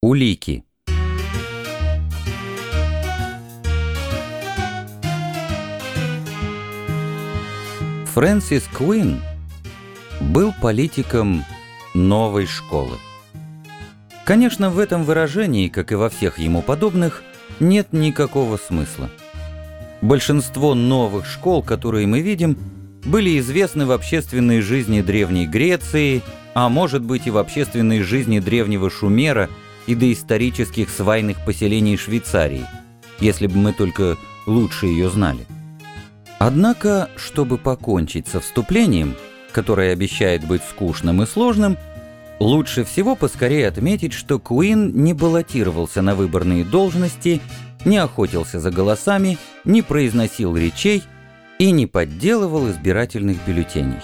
Улики. Фрэнсис Куин был политиком новой школы. Конечно, в этом выражении, как и во всех ему подобных, нет никакого смысла. Большинство новых школ, которые мы видим, были известны в общественной жизни Древней Греции, а может быть и в общественной жизни древнего Шумера и доисторических свайных поселений Швейцарии, если бы мы только лучше ее знали. Однако, чтобы покончить со вступлением, которое обещает быть скучным и сложным, лучше всего поскорее отметить, что Куин не баллотировался на выборные должности, не охотился за голосами, не произносил речей и не подделывал избирательных бюллетеней.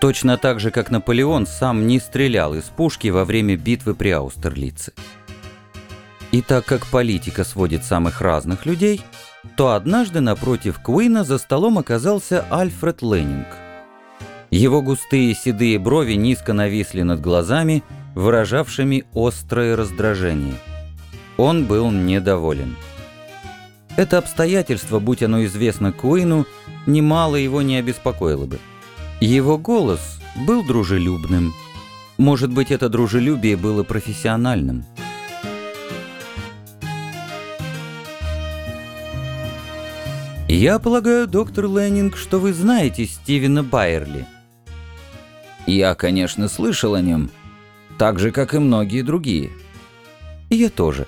Точно так же, как Наполеон сам не стрелял из пушки во время битвы при Аустерлице. И так как политика сводит самых разных людей – то однажды напротив Куина за столом оказался Альфред Леннинг. Его густые седые брови низко нависли над глазами, выражавшими острое раздражение. Он был недоволен. Это обстоятельство, будь оно известно Куину, немало его не обеспокоило бы. Его голос был дружелюбным. Может быть, это дружелюбие было профессиональным. «Я полагаю, доктор Леннинг, что вы знаете Стивена Байерли?» «Я, конечно, слышал о нем, так же, как и многие другие». «Я тоже.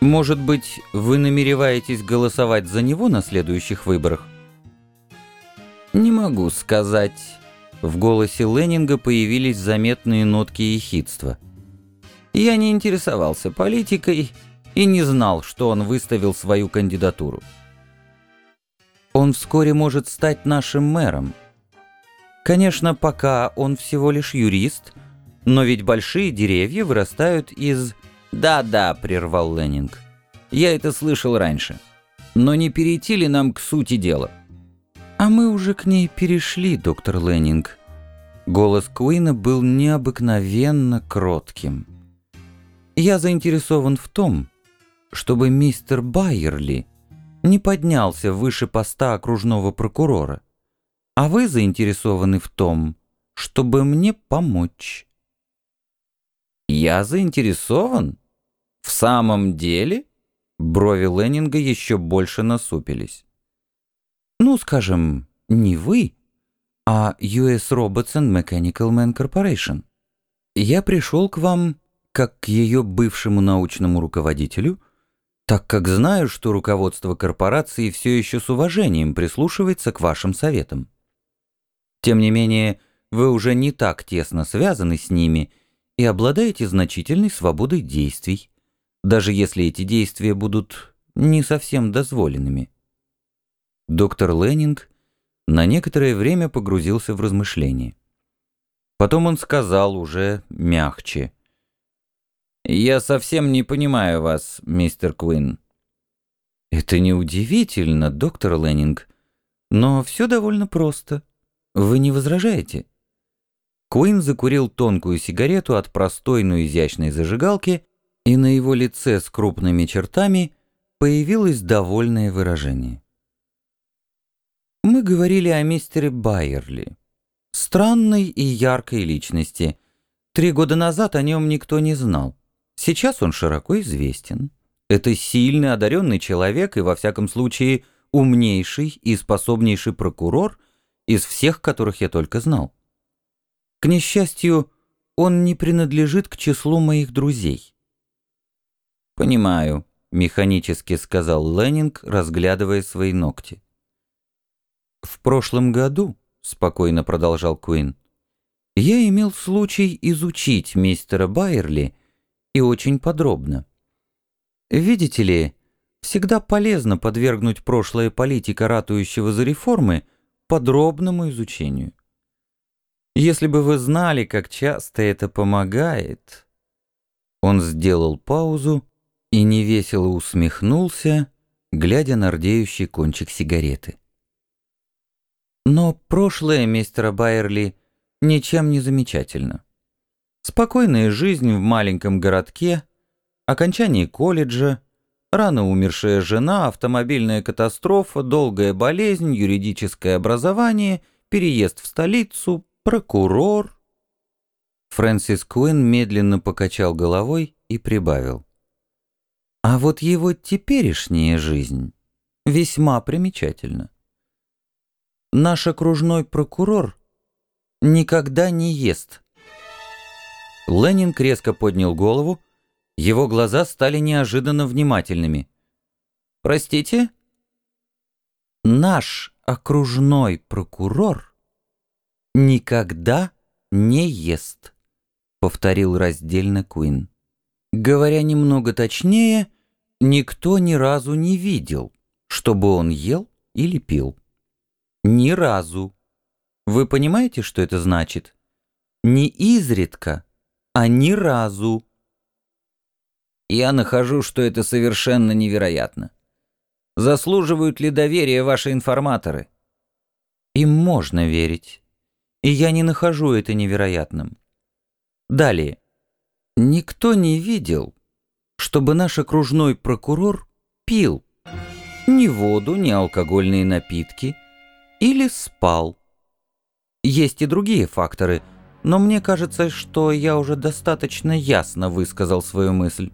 Может быть, вы намереваетесь голосовать за него на следующих выборах?» «Не могу сказать». В голосе Леннинга появились заметные нотки ехидства. «Я не интересовался политикой и не знал, что он выставил свою кандидатуру». Он вскоре может стать нашим мэром. Конечно, пока он всего лишь юрист, но ведь большие деревья вырастают из... «Да-да», — прервал Леннинг. «Я это слышал раньше. Но не перейти ли нам к сути дела?» «А мы уже к ней перешли, доктор Леннинг». Голос Куина был необыкновенно кротким. «Я заинтересован в том, чтобы мистер Байерли не поднялся выше поста окружного прокурора, а вы заинтересованы в том, чтобы мне помочь». «Я заинтересован? В самом деле?» Брови Леннинга еще больше насупились. «Ну, скажем, не вы, а US Robots and Mechanical Man Corporation. Я пришел к вам как к ее бывшему научному руководителю – так как знаю, что руководство корпорации все еще с уважением прислушивается к вашим советам. Тем не менее, вы уже не так тесно связаны с ними и обладаете значительной свободой действий, даже если эти действия будут не совсем дозволенными. Доктор Леннинг на некоторое время погрузился в размышления. Потом он сказал уже мягче – «Я совсем не понимаю вас, мистер Куин». «Это неудивительно, доктор Леннинг, но все довольно просто. Вы не возражаете?» Куин закурил тонкую сигарету от простой, но изящной зажигалки, и на его лице с крупными чертами появилось довольное выражение. Мы говорили о мистере Байерли. Странной и яркой личности. Три года назад о нем никто не знал. Сейчас он широко известен. Это сильный, одаренный человек и, во всяком случае, умнейший и способнейший прокурор из всех, которых я только знал. К несчастью, он не принадлежит к числу моих друзей. «Понимаю», — механически сказал Леннинг, разглядывая свои ногти. «В прошлом году», — спокойно продолжал Куин, — «я имел случай изучить мистера Байерли и очень подробно. Видите ли, всегда полезно подвергнуть прошлое политика, ратующего за реформы, подробному изучению. Если бы вы знали, как часто это помогает... Он сделал паузу и невесело усмехнулся, глядя на рдеющий кончик сигареты. Но прошлое мистера Байерли ничем не замечательно. Спокойная жизнь в маленьком городке, окончание колледжа, рано умершая жена, автомобильная катастрофа, долгая болезнь, юридическое образование, переезд в столицу, прокурор. Фрэнсис Куин медленно покачал головой и прибавил. А вот его теперешняя жизнь весьма примечательна. Наш окружной прокурор никогда не ест. Ленинг резко поднял голову, его глаза стали неожиданно внимательными. «Простите?» «Наш окружной прокурор никогда не ест», — повторил раздельно Куин. Говоря немного точнее, никто ни разу не видел, чтобы он ел или пил. Ни разу. Вы понимаете, что это значит? Не изредка, а ни разу. Я нахожу, что это совершенно невероятно. Заслуживают ли доверия ваши информаторы? Им можно верить. И я не нахожу это невероятным. Далее. Никто не видел, чтобы наш окружной прокурор пил ни воду, ни алкогольные напитки или спал. Есть и другие факторы, но мне кажется, что я уже достаточно ясно высказал свою мысль.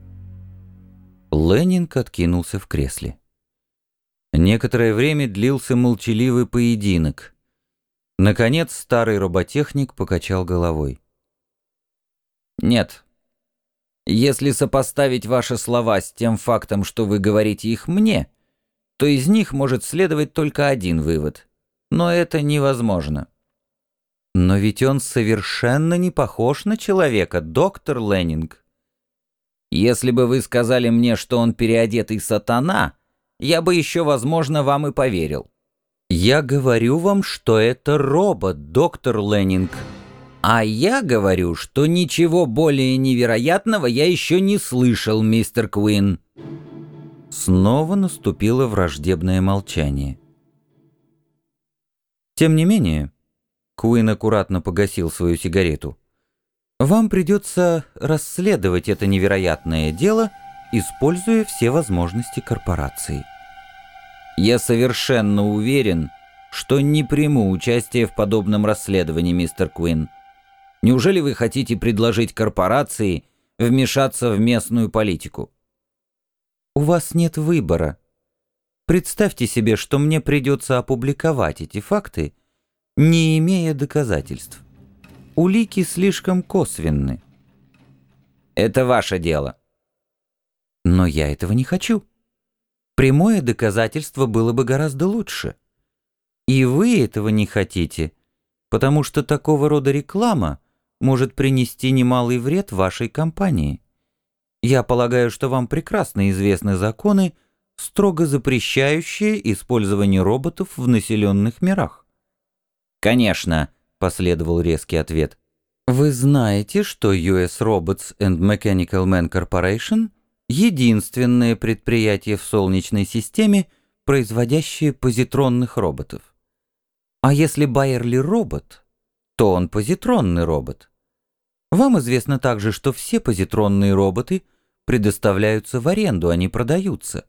Ленинг откинулся в кресле. Некоторое время длился молчаливый поединок. Наконец старый роботехник покачал головой. «Нет. Если сопоставить ваши слова с тем фактом, что вы говорите их мне, то из них может следовать только один вывод. Но это невозможно». «Но ведь он совершенно не похож на человека, доктор Леннинг». Если бы вы сказали мне, что он переодетый сатана, я бы еще, возможно, вам и поверил. Я говорю вам, что это робот, доктор Леннинг. А я говорю, что ничего более невероятного я еще не слышал, мистер Куин. Снова наступило враждебное молчание. Тем не менее, Куин аккуратно погасил свою сигарету. Вам придется расследовать это невероятное дело, используя все возможности корпорации. Я совершенно уверен, что не приму участие в подобном расследовании, мистер Куин. Неужели вы хотите предложить корпорации вмешаться в местную политику? У вас нет выбора. Представьте себе, что мне придется опубликовать эти факты, не имея доказательств. Улики слишком косвенны. Это ваше дело. Но я этого не хочу. Прямое доказательство было бы гораздо лучше. И вы этого не хотите, потому что такого рода реклама может принести немалый вред вашей компании. Я полагаю, что вам прекрасно известны законы, строго запрещающие использование роботов в населенных мирах. Конечно, последовал резкий ответ. Вы знаете, что US Robots and Mechanical Man Corporation — единственное предприятие в Солнечной системе, производящее позитронных роботов. А если Байерли робот, то он позитронный робот. Вам известно также, что все позитронные роботы предоставляются в аренду, а не продаются.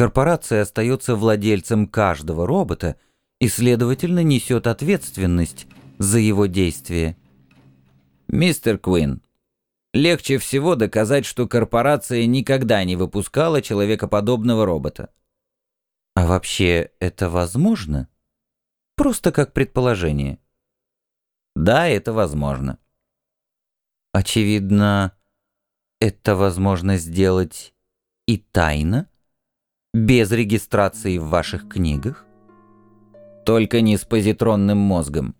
Корпорация остается владельцем каждого робота и, следовательно, несет ответственность за его действия. Мистер Куин, легче всего доказать, что корпорация никогда не выпускала человекоподобного робота. А вообще это возможно? Просто как предположение. Да, это возможно. Очевидно, это возможно сделать и тайно, без регистрации в ваших книгах? Только не с позитронным мозгом.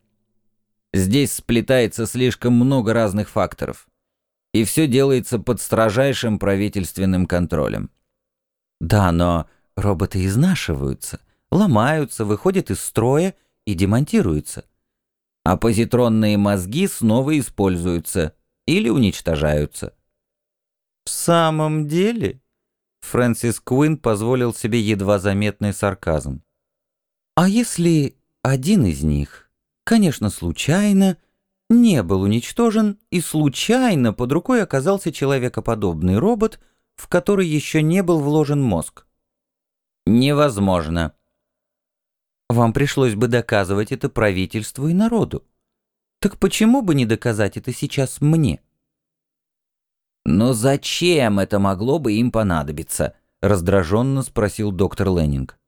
Здесь сплетается слишком много разных факторов. И все делается под строжайшим правительственным контролем. Да, но роботы изнашиваются, ломаются, выходят из строя и демонтируются. А позитронные мозги снова используются или уничтожаются. В самом деле, Фрэнсис Куин позволил себе едва заметный сарказм. А если один из них конечно, случайно, не был уничтожен, и случайно под рукой оказался человекоподобный робот, в который еще не был вложен мозг. Невозможно. Вам пришлось бы доказывать это правительству и народу. Так почему бы не доказать это сейчас мне? Но зачем это могло бы им понадобиться? Раздраженно спросил доктор Леннинг.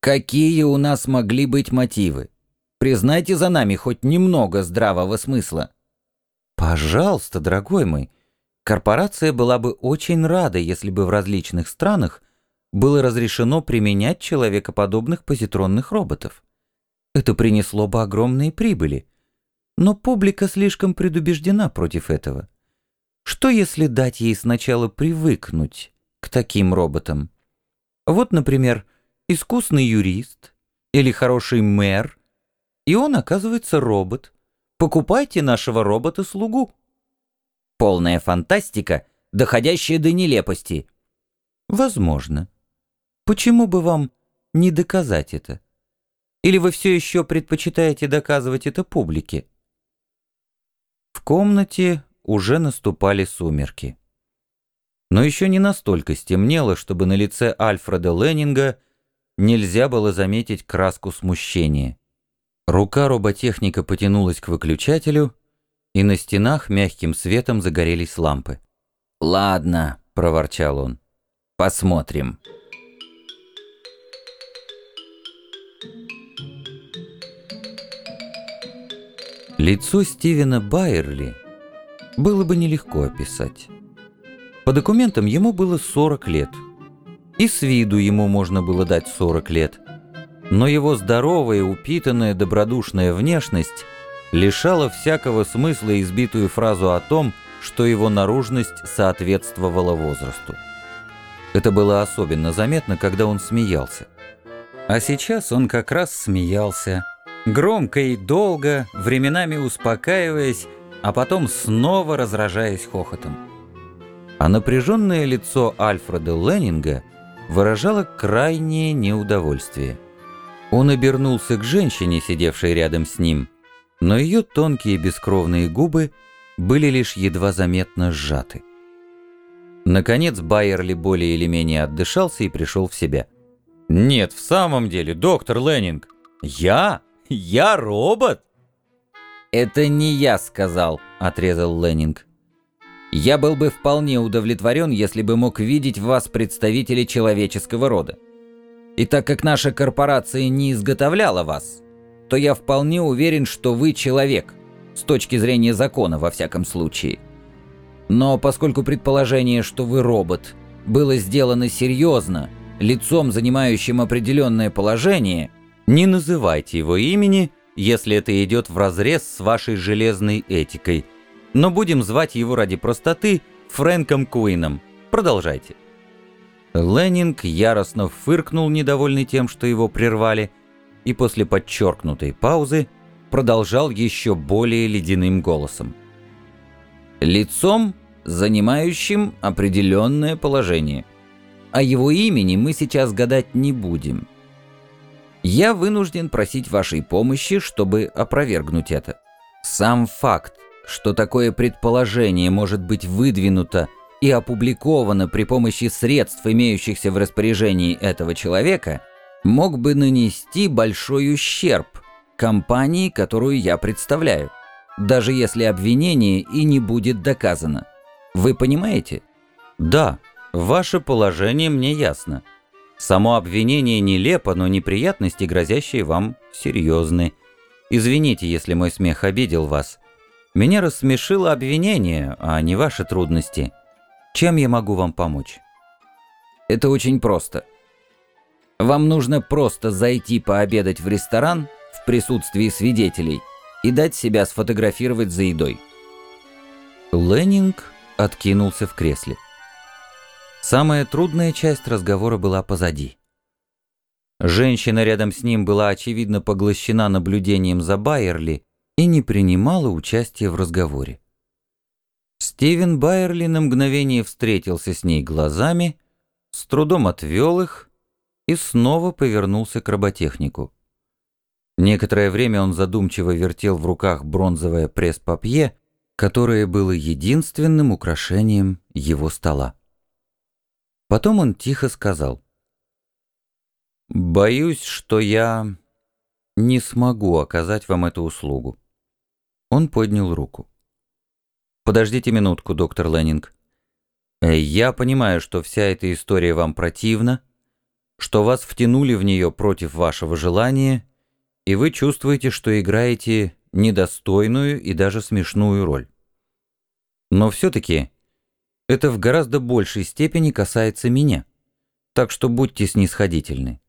Какие у нас могли быть мотивы? Признайте за нами хоть немного здравого смысла. Пожалуйста, дорогой мой. Корпорация была бы очень рада, если бы в различных странах было разрешено применять человекоподобных позитронных роботов. Это принесло бы огромные прибыли. Но публика слишком предубеждена против этого. Что если дать ей сначала привыкнуть к таким роботам? Вот, например, искусный юрист или хороший мэр, и он оказывается робот. Покупайте нашего робота-слугу. Полная фантастика, доходящая до нелепости. Возможно. Почему бы вам не доказать это? Или вы все еще предпочитаете доказывать это публике? В комнате уже наступали сумерки. Но еще не настолько стемнело, чтобы на лице Альфреда Леннинга нельзя было заметить краску смущения. Рука роботехника потянулась к выключателю, и на стенах мягким светом загорелись лампы. «Ладно», — проворчал он, — «посмотрим». Лицо Стивена Байерли было бы нелегко описать. По документам ему было 40 лет. И с виду ему можно было дать 40 лет. Но его здоровая, упитанная, добродушная внешность лишала всякого смысла избитую фразу о том, что его наружность соответствовала возрасту. Это было особенно заметно, когда он смеялся. А сейчас он как раз смеялся, Громко и долго, временами успокаиваясь, а потом снова разражаясь хохотом. А напряженное лицо Альфреда Леннинга выражало крайнее неудовольствие. Он обернулся к женщине, сидевшей рядом с ним, но ее тонкие бескровные губы были лишь едва заметно сжаты. Наконец Байерли более или менее отдышался и пришел в себя. «Нет, в самом деле, доктор Леннинг, я я робот?» «Это не я сказал», — отрезал Леннинг. «Я был бы вполне удовлетворен, если бы мог видеть в вас представителей человеческого рода. И так как наша корпорация не изготовляла вас, то я вполне уверен, что вы человек, с точки зрения закона во всяком случае. Но поскольку предположение, что вы робот, было сделано серьезно, лицом, занимающим определенное положение — не называйте его имени, если это идет вразрез с вашей железной этикой. Но будем звать его ради простоты Фрэнком Куином. Продолжайте. Леннинг яростно фыркнул, недовольный тем, что его прервали, и после подчеркнутой паузы продолжал еще более ледяным голосом. «Лицом, занимающим определенное положение. О его имени мы сейчас гадать не будем. Я вынужден просить вашей помощи, чтобы опровергнуть это. Сам факт, что такое предположение может быть выдвинуто и опубликовано при помощи средств, имеющихся в распоряжении этого человека, мог бы нанести большой ущерб компании, которую я представляю, даже если обвинение и не будет доказано. Вы понимаете? Да, ваше положение мне ясно. Само обвинение нелепо, но неприятности, грозящие вам, серьезны. Извините, если мой смех обидел вас. Меня рассмешило обвинение, а не ваши трудности. Чем я могу вам помочь? Это очень просто. Вам нужно просто зайти пообедать в ресторан в присутствии свидетелей и дать себя сфотографировать за едой. Леннинг откинулся в кресле. Самая трудная часть разговора была позади. Женщина рядом с ним была очевидно поглощена наблюдением за Байерли и не принимала участия в разговоре. Стивен Байерли на мгновение встретился с ней глазами, с трудом отвел их и снова повернулся к роботехнику. Некоторое время он задумчиво вертел в руках бронзовое пресс-папье, которое было единственным украшением его стола. Потом он тихо сказал. «Боюсь, что я не смогу оказать вам эту услугу». Он поднял руку. «Подождите минутку, доктор Леннинг. Э, я понимаю, что вся эта история вам противна, что вас втянули в нее против вашего желания, и вы чувствуете, что играете недостойную и даже смешную роль. Но все-таки это в гораздо большей степени касается меня, так что будьте снисходительны.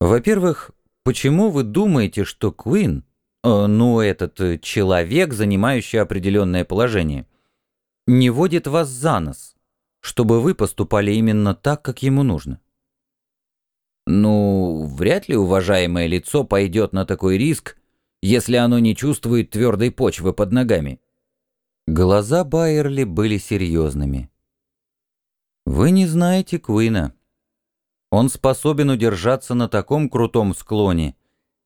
Во-первых, почему вы думаете, что Куин, э, ну этот э, человек, занимающий определенное положение, не водит вас за нос, чтобы вы поступали именно так, как ему нужно? Ну, вряд ли уважаемое лицо пойдет на такой риск, если оно не чувствует твердой почвы под ногами. Глаза Байерли были серьезными. «Вы не знаете Куина. Он способен удержаться на таком крутом склоне,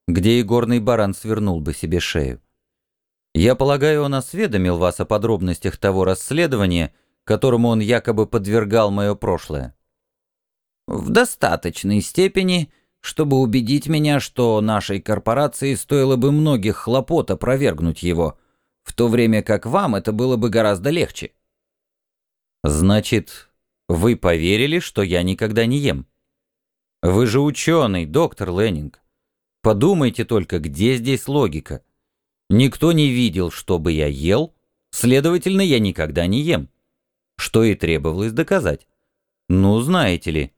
где и горный баран свернул бы себе шею. Я полагаю, он осведомил вас о подробностях того расследования, которому он якобы подвергал мое прошлое. В достаточной степени, чтобы убедить меня, что нашей корпорации стоило бы многих хлопот опровергнуть его, в то время как вам это было бы гораздо легче. Значит, вы поверили, что я никогда не ем? Вы же ученый, доктор Леннинг. Подумайте только, где здесь логика? Никто не видел, чтобы я ел, следовательно, я никогда не ем. Что и требовалось доказать. Ну, знаете ли.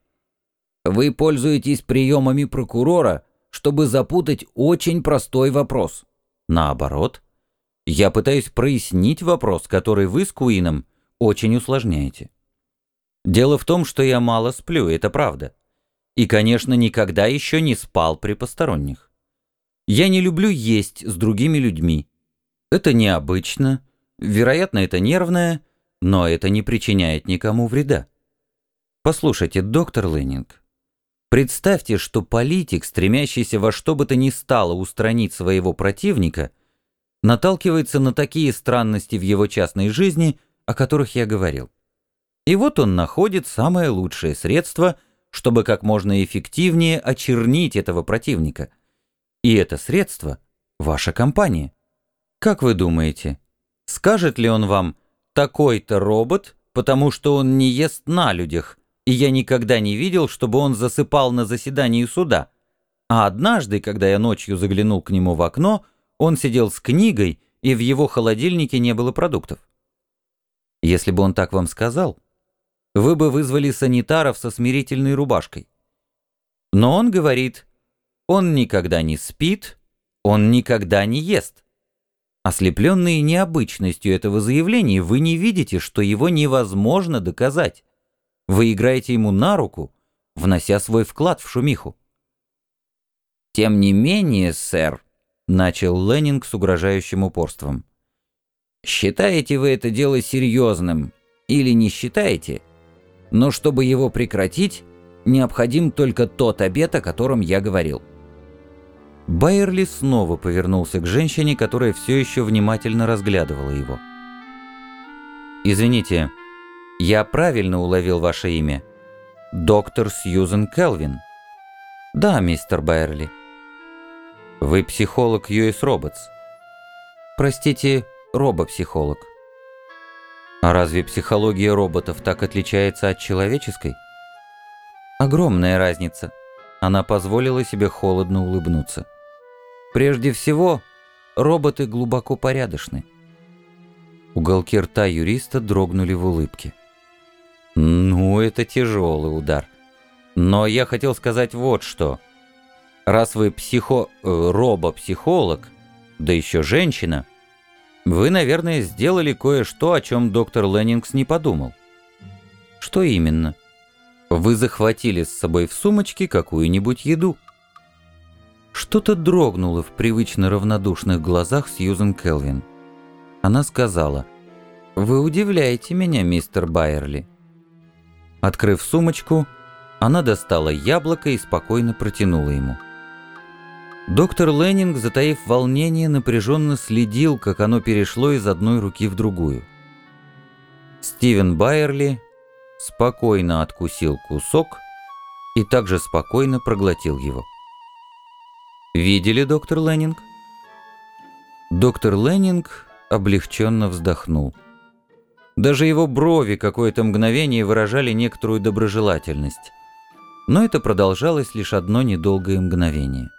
Вы пользуетесь приемами прокурора, чтобы запутать очень простой вопрос. Наоборот. Я пытаюсь прояснить вопрос, который вы с Куином очень усложняете. Дело в том, что я мало сплю, это правда. И, конечно, никогда еще не спал при посторонних. Я не люблю есть с другими людьми. Это необычно, вероятно, это нервное, но это не причиняет никому вреда. Послушайте, доктор Леннинг, представьте, что политик, стремящийся во что бы то ни стало устранить своего противника, наталкивается на такие странности в его частной жизни, о которых я говорил. И вот он находит самое лучшее средство – чтобы как можно эффективнее очернить этого противника. И это средство – ваша компания. Как вы думаете, скажет ли он вам «такой-то робот, потому что он не ест на людях», и я никогда не видел, чтобы он засыпал на заседании суда. А однажды, когда я ночью заглянул к нему в окно, он сидел с книгой, и в его холодильнике не было продуктов. Если бы он так вам сказал, вы бы вызвали санитаров со смирительной рубашкой. Но он говорит, он никогда не спит, он никогда не ест. Ослепленные необычностью этого заявления, вы не видите, что его невозможно доказать. Вы играете ему на руку, внося свой вклад в шумиху. «Тем не менее, сэр», — начал Леннинг с угрожающим упорством, «считаете вы это дело серьезным или не считаете?» но чтобы его прекратить, необходим только тот обет, о котором я говорил. Байерли снова повернулся к женщине, которая все еще внимательно разглядывала его. «Извините, я правильно уловил ваше имя? Доктор Сьюзен Келвин?» «Да, мистер Байерли». «Вы психолог US Robots?» «Простите, робопсихолог». А разве психология роботов так отличается от человеческой? Огромная разница. Она позволила себе холодно улыбнуться. Прежде всего, роботы глубоко порядочны. Уголки рта юриста дрогнули в улыбке. Ну, это тяжелый удар. Но я хотел сказать вот что. Раз вы психо... Э, да еще женщина, вы, наверное, сделали кое-что, о чем доктор Леннингс не подумал. Что именно? Вы захватили с собой в сумочке какую-нибудь еду. Что-то дрогнуло в привычно равнодушных глазах Сьюзен Келвин. Она сказала, «Вы удивляете меня, мистер Байерли». Открыв сумочку, она достала яблоко и спокойно протянула ему. Доктор Леннинг, затаив волнение, напряженно следил, как оно перешло из одной руки в другую. Стивен Байерли спокойно откусил кусок и также спокойно проглотил его. «Видели, доктор Леннинг?» Доктор Леннинг облегченно вздохнул. Даже его брови какое-то мгновение выражали некоторую доброжелательность. Но это продолжалось лишь одно недолгое мгновение.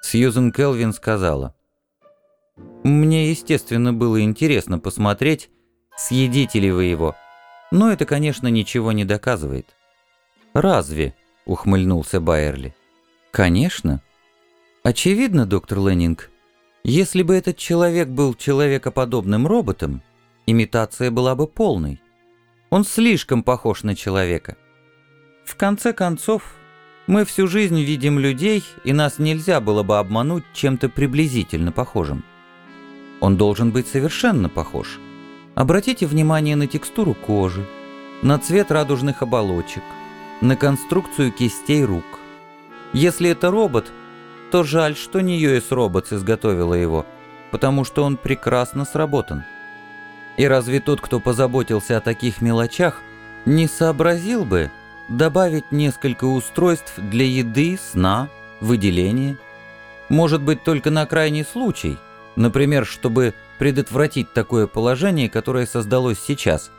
Сьюзен Келвин сказала, «Мне, естественно, было интересно посмотреть, съедите ли вы его, но это, конечно, ничего не доказывает». «Разве?» — ухмыльнулся Байерли. «Конечно. Очевидно, доктор Леннинг, если бы этот человек был человекоподобным роботом, имитация была бы полной. Он слишком похож на человека. В конце концов, мы всю жизнь видим людей, и нас нельзя было бы обмануть чем-то приблизительно похожим. Он должен быть совершенно похож. Обратите внимание на текстуру кожи, на цвет радужных оболочек, на конструкцию кистей рук. Если это робот, то жаль, что не US Robots изготовила его, потому что он прекрасно сработан. И разве тот, кто позаботился о таких мелочах, не сообразил бы добавить несколько устройств для еды, сна, выделения? Может быть, только на крайний случай, например, чтобы предотвратить такое положение, которое создалось сейчас.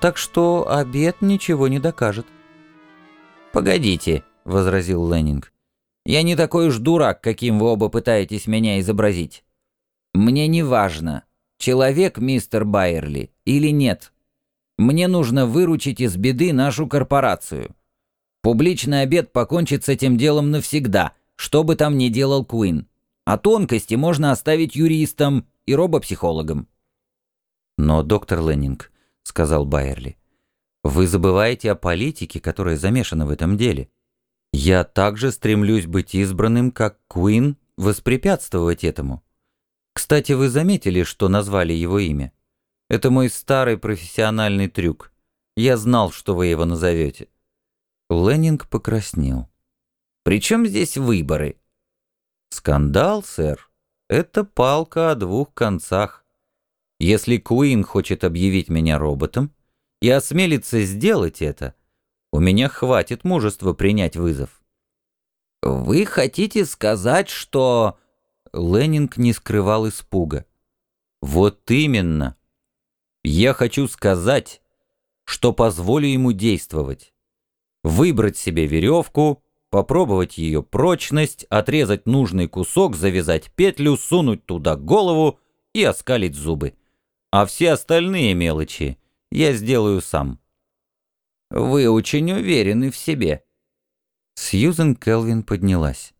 Так что обед ничего не докажет. «Погодите», — возразил Леннинг. Я не такой уж дурак, каким вы оба пытаетесь меня изобразить. Мне не важно, человек мистер Байерли или нет. Мне нужно выручить из беды нашу корпорацию. Публичный обед покончит с этим делом навсегда, что бы там ни делал Куин. А тонкости можно оставить юристам и робопсихологам. «Но, доктор Леннинг», — сказал Байерли, — «вы забываете о политике, которая замешана в этом деле. Я также стремлюсь быть избранным, как Куин, воспрепятствовать этому. Кстати, вы заметили, что назвали его имя? Это мой старый профессиональный трюк. Я знал, что вы его назовете. Леннинг покраснел. «При чем здесь выборы?» «Скандал, сэр. Это палка о двух концах. Если Куин хочет объявить меня роботом и осмелится сделать это, у меня хватит мужества принять вызов. Вы хотите сказать, что... Леннинг не скрывал испуга. Вот именно. Я хочу сказать, что позволю ему действовать. Выбрать себе веревку, попробовать ее прочность, отрезать нужный кусок, завязать петлю, сунуть туда голову и оскалить зубы. А все остальные мелочи я сделаю сам. Вы очень уверены в себе». Сьюзен Келвин поднялась.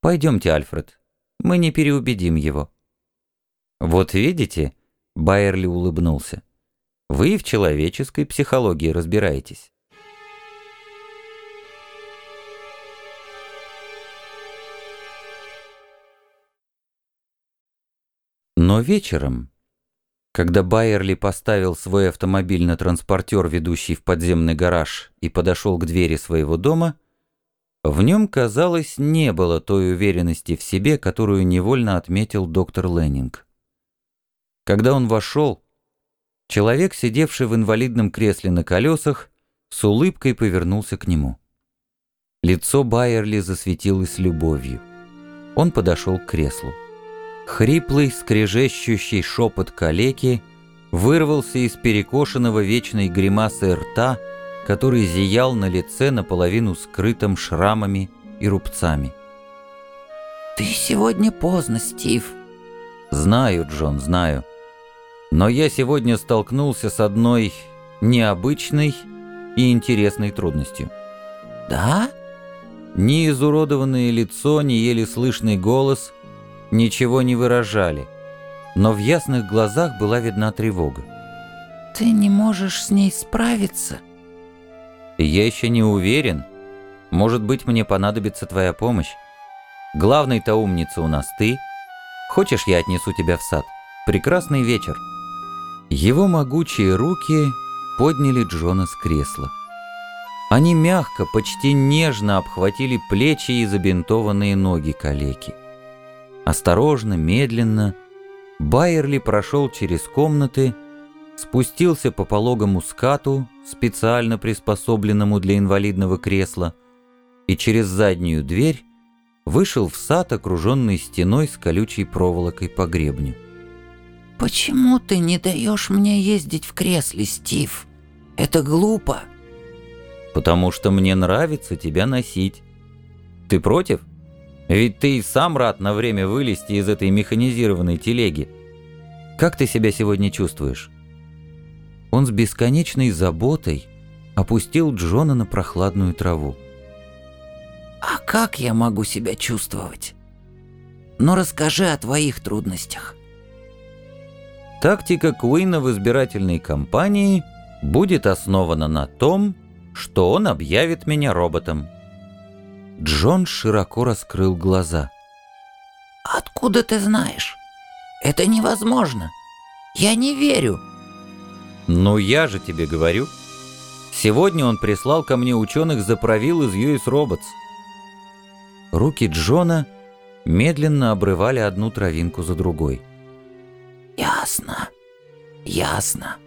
«Пойдемте, Альфред. Мы не переубедим его». «Вот видите?» — Байерли улыбнулся. «Вы в человеческой психологии разбираетесь». Но вечером, когда Байерли поставил свой автомобиль на транспортер, ведущий в подземный гараж, и подошел к двери своего дома, в нем, казалось, не было той уверенности в себе, которую невольно отметил доктор Леннинг. Когда он вошел, человек, сидевший в инвалидном кресле на колесах, с улыбкой повернулся к нему. Лицо Байерли засветилось любовью. Он подошел к креслу. Хриплый, скрежещущий шепот калеки вырвался из перекошенного вечной гримасы рта, который зиял на лице наполовину скрытым шрамами и рубцами. «Ты сегодня поздно, Стив». «Знаю, Джон, знаю. Но я сегодня столкнулся с одной необычной и интересной трудностью». «Да?» Ни изуродованное лицо, ни еле слышный голос ничего не выражали, но в ясных глазах была видна тревога. «Ты не можешь с ней справиться?» «Я еще не уверен. Может быть, мне понадобится твоя помощь. Главный-то умница у нас ты. Хочешь, я отнесу тебя в сад? Прекрасный вечер». Его могучие руки подняли Джона с кресла. Они мягко, почти нежно обхватили плечи и забинтованные ноги калеки. Осторожно, медленно, Байерли прошел через комнаты, спустился по пологому скату, специально приспособленному для инвалидного кресла, и через заднюю дверь вышел в сад, окруженный стеной с колючей проволокой по гребню. «Почему ты не даешь мне ездить в кресле, Стив? Это глупо». «Потому что мне нравится тебя носить. Ты против? Ведь ты и сам рад на время вылезти из этой механизированной телеги. Как ты себя сегодня чувствуешь?» Он с бесконечной заботой опустил Джона на прохладную траву. «А как я могу себя чувствовать? Ну расскажи о твоих трудностях». Тактика Куина в избирательной кампании будет основана на том, что он объявит меня роботом. Джон широко раскрыл глаза. «Откуда ты знаешь? Это невозможно. Я не верю». «Ну я же тебе говорю. Сегодня он прислал ко мне ученых за правил из US Robots». Руки Джона медленно обрывали одну травинку за другой. «Ясно, ясно»,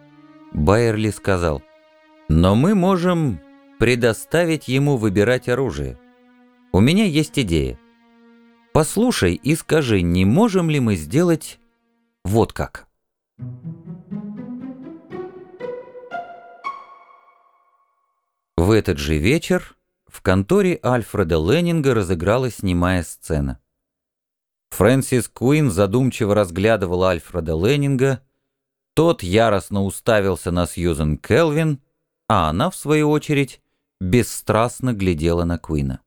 — Байерли сказал. «Но мы можем предоставить ему выбирать оружие. У меня есть идея. Послушай и скажи, не можем ли мы сделать вот как?» В этот же вечер в конторе Альфреда Леннинга разыгралась немая сцена. Фрэнсис Куин задумчиво разглядывал Альфреда Леннинга, тот яростно уставился на Сьюзен Келвин, а она, в свою очередь, бесстрастно глядела на Куина.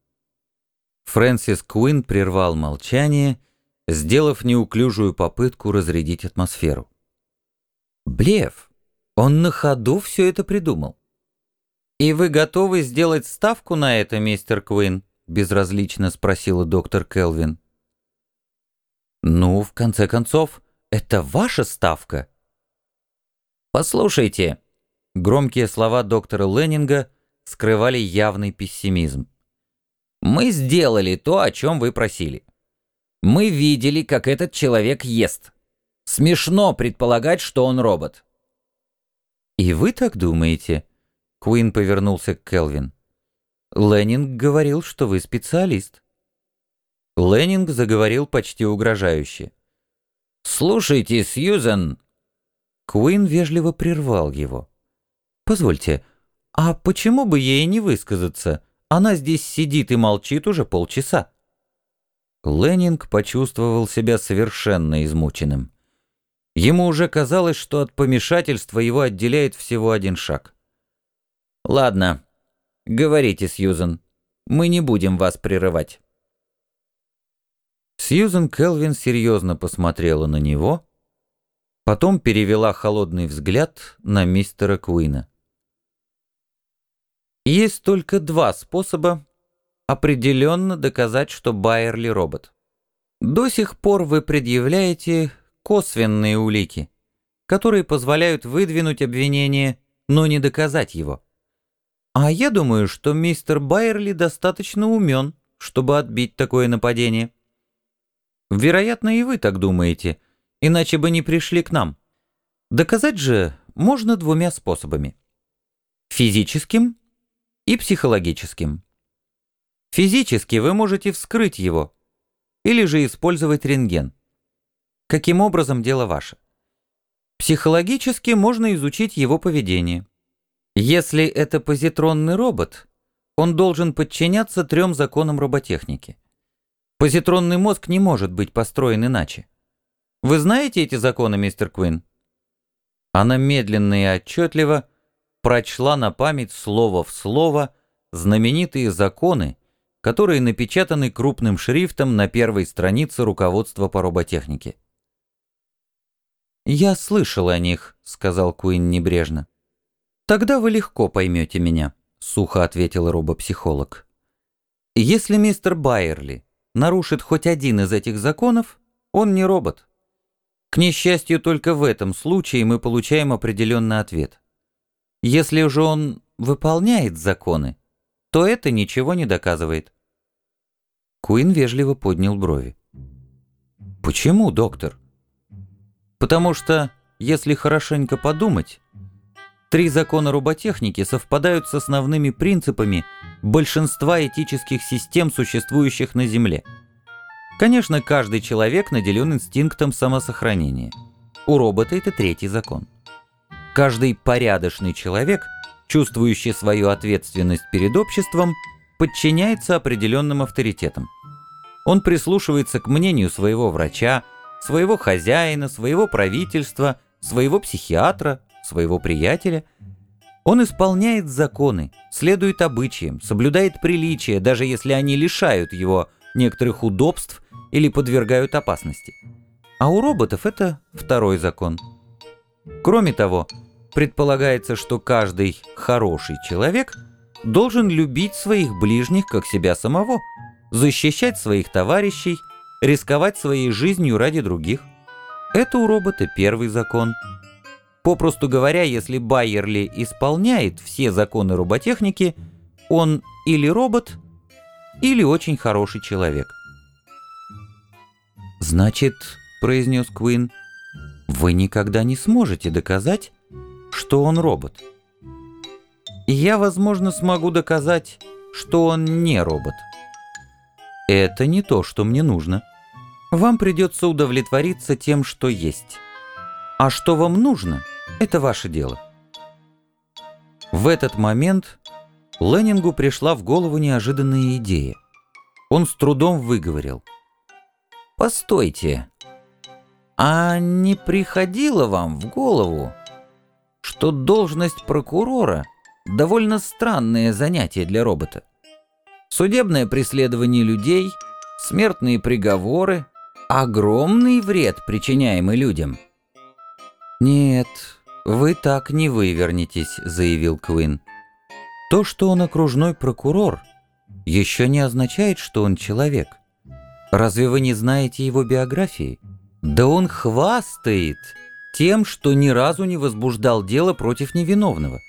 Фрэнсис Куин прервал молчание, сделав неуклюжую попытку разрядить атмосферу. Блеф! Он на ходу все это придумал. «И вы готовы сделать ставку на это, мистер Куин?» — безразлично спросила доктор Келвин. «Ну, в конце концов, это ваша ставка». «Послушайте», — громкие слова доктора Леннинга скрывали явный пессимизм. «Мы сделали то, о чем вы просили. Мы видели, как этот человек ест. Смешно предполагать, что он робот». «И вы так думаете?» — Куин повернулся к Келвин. «Леннинг говорил, что вы специалист». Леннинг заговорил почти угрожающе. «Слушайте, Сьюзен!» Куин вежливо прервал его. «Позвольте, а почему бы ей не высказаться? Она здесь сидит и молчит уже полчаса». Леннинг почувствовал себя совершенно измученным. Ему уже казалось, что от помешательства его отделяет всего один шаг. «Ладно, говорите, Сьюзен, мы не будем вас прерывать». Сьюзен Келвин серьезно посмотрела на него, потом перевела холодный взгляд на мистера Куина. Есть только два способа определенно доказать, что Байерли робот. До сих пор вы предъявляете косвенные улики, которые позволяют выдвинуть обвинение, но не доказать его. А я думаю, что мистер Байерли достаточно умен, чтобы отбить такое нападение. Вероятно, и вы так думаете, иначе бы не пришли к нам. Доказать же можно двумя способами. Физическим и психологическим. Физически вы можете вскрыть его или же использовать рентген. Каким образом дело ваше? Психологически можно изучить его поведение. Если это позитронный робот, он должен подчиняться трем законам роботехники – Позитронный мозг не может быть построен иначе. Вы знаете эти законы, мистер Куин? Она медленно и отчетливо прочла на память слово в слово знаменитые законы, которые напечатаны крупным шрифтом на первой странице руководства по роботехнике. «Я слышал о них», — сказал Куин небрежно. «Тогда вы легко поймете меня», — сухо ответил робопсихолог. «Если мистер Байерли нарушит хоть один из этих законов, он не робот. К несчастью, только в этом случае мы получаем определенный ответ. Если же он выполняет законы, то это ничего не доказывает. Куин вежливо поднял брови. «Почему, доктор?» «Потому что, если хорошенько подумать, Три закона роботехники совпадают с основными принципами большинства этических систем, существующих на Земле. Конечно, каждый человек наделен инстинктом самосохранения. У робота это третий закон. Каждый порядочный человек, чувствующий свою ответственность перед обществом, подчиняется определенным авторитетам. Он прислушивается к мнению своего врача, своего хозяина, своего правительства, своего психиатра, своего приятеля. Он исполняет законы, следует обычаям, соблюдает приличия, даже если они лишают его некоторых удобств или подвергают опасности. А у роботов это второй закон. Кроме того, предполагается, что каждый хороший человек должен любить своих ближних как себя самого, защищать своих товарищей, рисковать своей жизнью ради других. Это у робота первый закон – Попросту говоря, если Байерли исполняет все законы роботехники, он или робот, или очень хороший человек. «Значит, — произнес Куин, — вы никогда не сможете доказать, что он робот. я, возможно, смогу доказать, что он не робот. Это не то, что мне нужно. Вам придется удовлетвориться тем, что есть». А что вам нужно, это ваше дело. В этот момент Леннингу пришла в голову неожиданная идея. Он с трудом выговорил. «Постойте, а не приходило вам в голову, что должность прокурора — довольно странное занятие для робота? Судебное преследование людей, смертные приговоры, огромный вред, причиняемый людям — «Нет, вы так не вывернетесь», — заявил Квин. «То, что он окружной прокурор, еще не означает, что он человек. Разве вы не знаете его биографии? Да он хвастает тем, что ни разу не возбуждал дело против невиновного,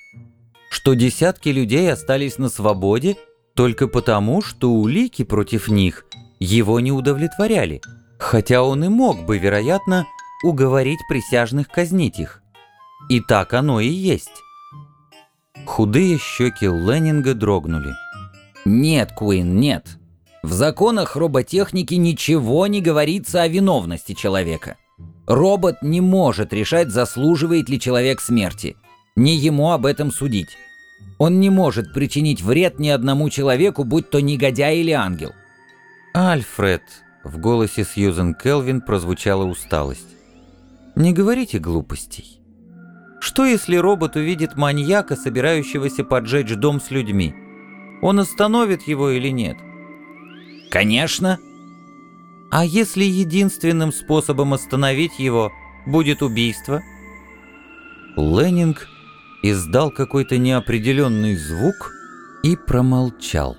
что десятки людей остались на свободе только потому, что улики против них его не удовлетворяли, хотя он и мог бы, вероятно, уговорить присяжных казнить их. И так оно и есть. Худые щеки Леннинга дрогнули. «Нет, Куин, нет. В законах роботехники ничего не говорится о виновности человека. Робот не может решать, заслуживает ли человек смерти. Не ему об этом судить. Он не может причинить вред ни одному человеку, будь то негодяй или ангел». «Альфред», — в голосе Сьюзен Келвин прозвучала усталость. Не говорите глупостей. Что если робот увидит маньяка, собирающегося поджечь дом с людьми? Он остановит его или нет? Конечно. А если единственным способом остановить его будет убийство? Леннинг издал какой-то неопределенный звук и промолчал.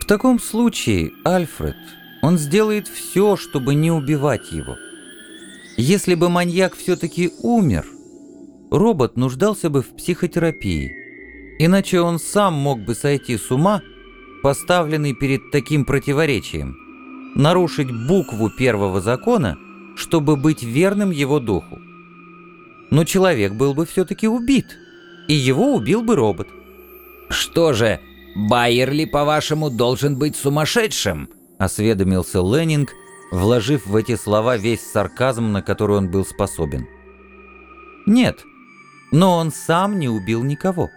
В таком случае, Альфред, он сделает все, чтобы не убивать его. Если бы маньяк все-таки умер, робот нуждался бы в психотерапии. Иначе он сам мог бы сойти с ума, поставленный перед таким противоречием. Нарушить букву первого закона, чтобы быть верным его духу. Но человек был бы все-таки убит, и его убил бы робот. «Что же, Байерли, по-вашему, должен быть сумасшедшим?» — осведомился Леннинг — вложив в эти слова весь сарказм, на который он был способен. Нет, но он сам не убил никого.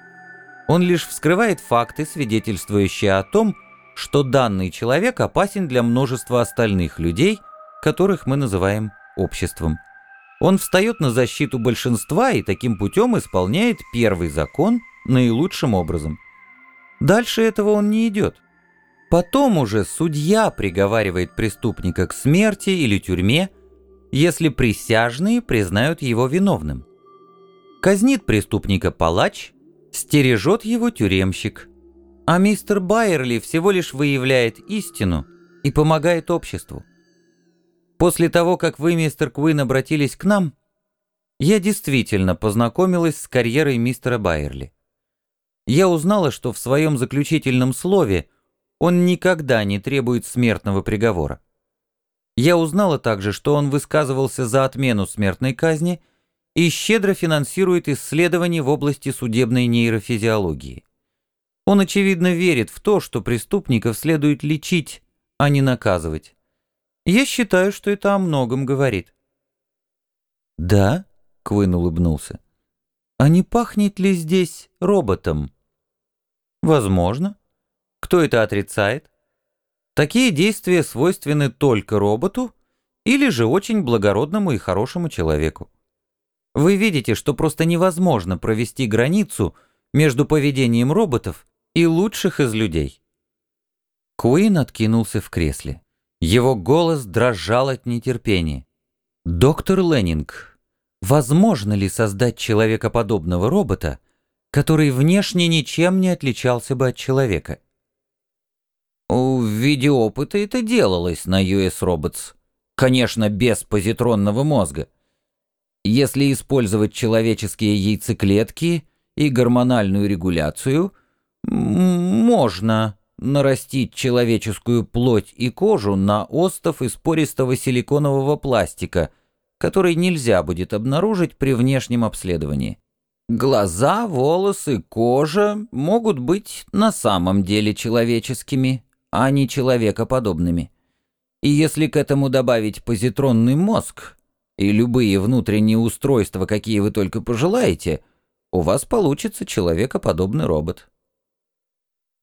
Он лишь вскрывает факты, свидетельствующие о том, что данный человек опасен для множества остальных людей, которых мы называем обществом. Он встает на защиту большинства и таким путем исполняет первый закон наилучшим образом. Дальше этого он не идет. Потом уже судья приговаривает преступника к смерти или тюрьме, если присяжные признают его виновным. Казнит преступника палач, стережет его тюремщик. А мистер Байерли всего лишь выявляет истину и помогает обществу. После того, как вы, мистер Куин, обратились к нам, я действительно познакомилась с карьерой мистера Байерли. Я узнала, что в своем заключительном слове – он никогда не требует смертного приговора. Я узнала также, что он высказывался за отмену смертной казни и щедро финансирует исследования в области судебной нейрофизиологии. Он, очевидно, верит в то, что преступников следует лечить, а не наказывать. Я считаю, что это о многом говорит. «Да?» — Квин улыбнулся. «А не пахнет ли здесь роботом?» «Возможно. Кто это отрицает? Такие действия свойственны только роботу или же очень благородному и хорошему человеку. Вы видите, что просто невозможно провести границу между поведением роботов и лучших из людей. Куин откинулся в кресле. Его голос дрожал от нетерпения. «Доктор Леннинг, возможно ли создать человекоподобного робота, который внешне ничем не отличался бы от человека?» Виде опыта это делалось на US Robots. Конечно, без позитронного мозга. Если использовать человеческие яйцеклетки и гормональную регуляцию, можно нарастить человеческую плоть и кожу на остов из пористого силиконового пластика, который нельзя будет обнаружить при внешнем обследовании. Глаза, волосы, кожа могут быть на самом деле человеческими, а не человекоподобными. И если к этому добавить позитронный мозг и любые внутренние устройства, какие вы только пожелаете, у вас получится человекоподобный робот.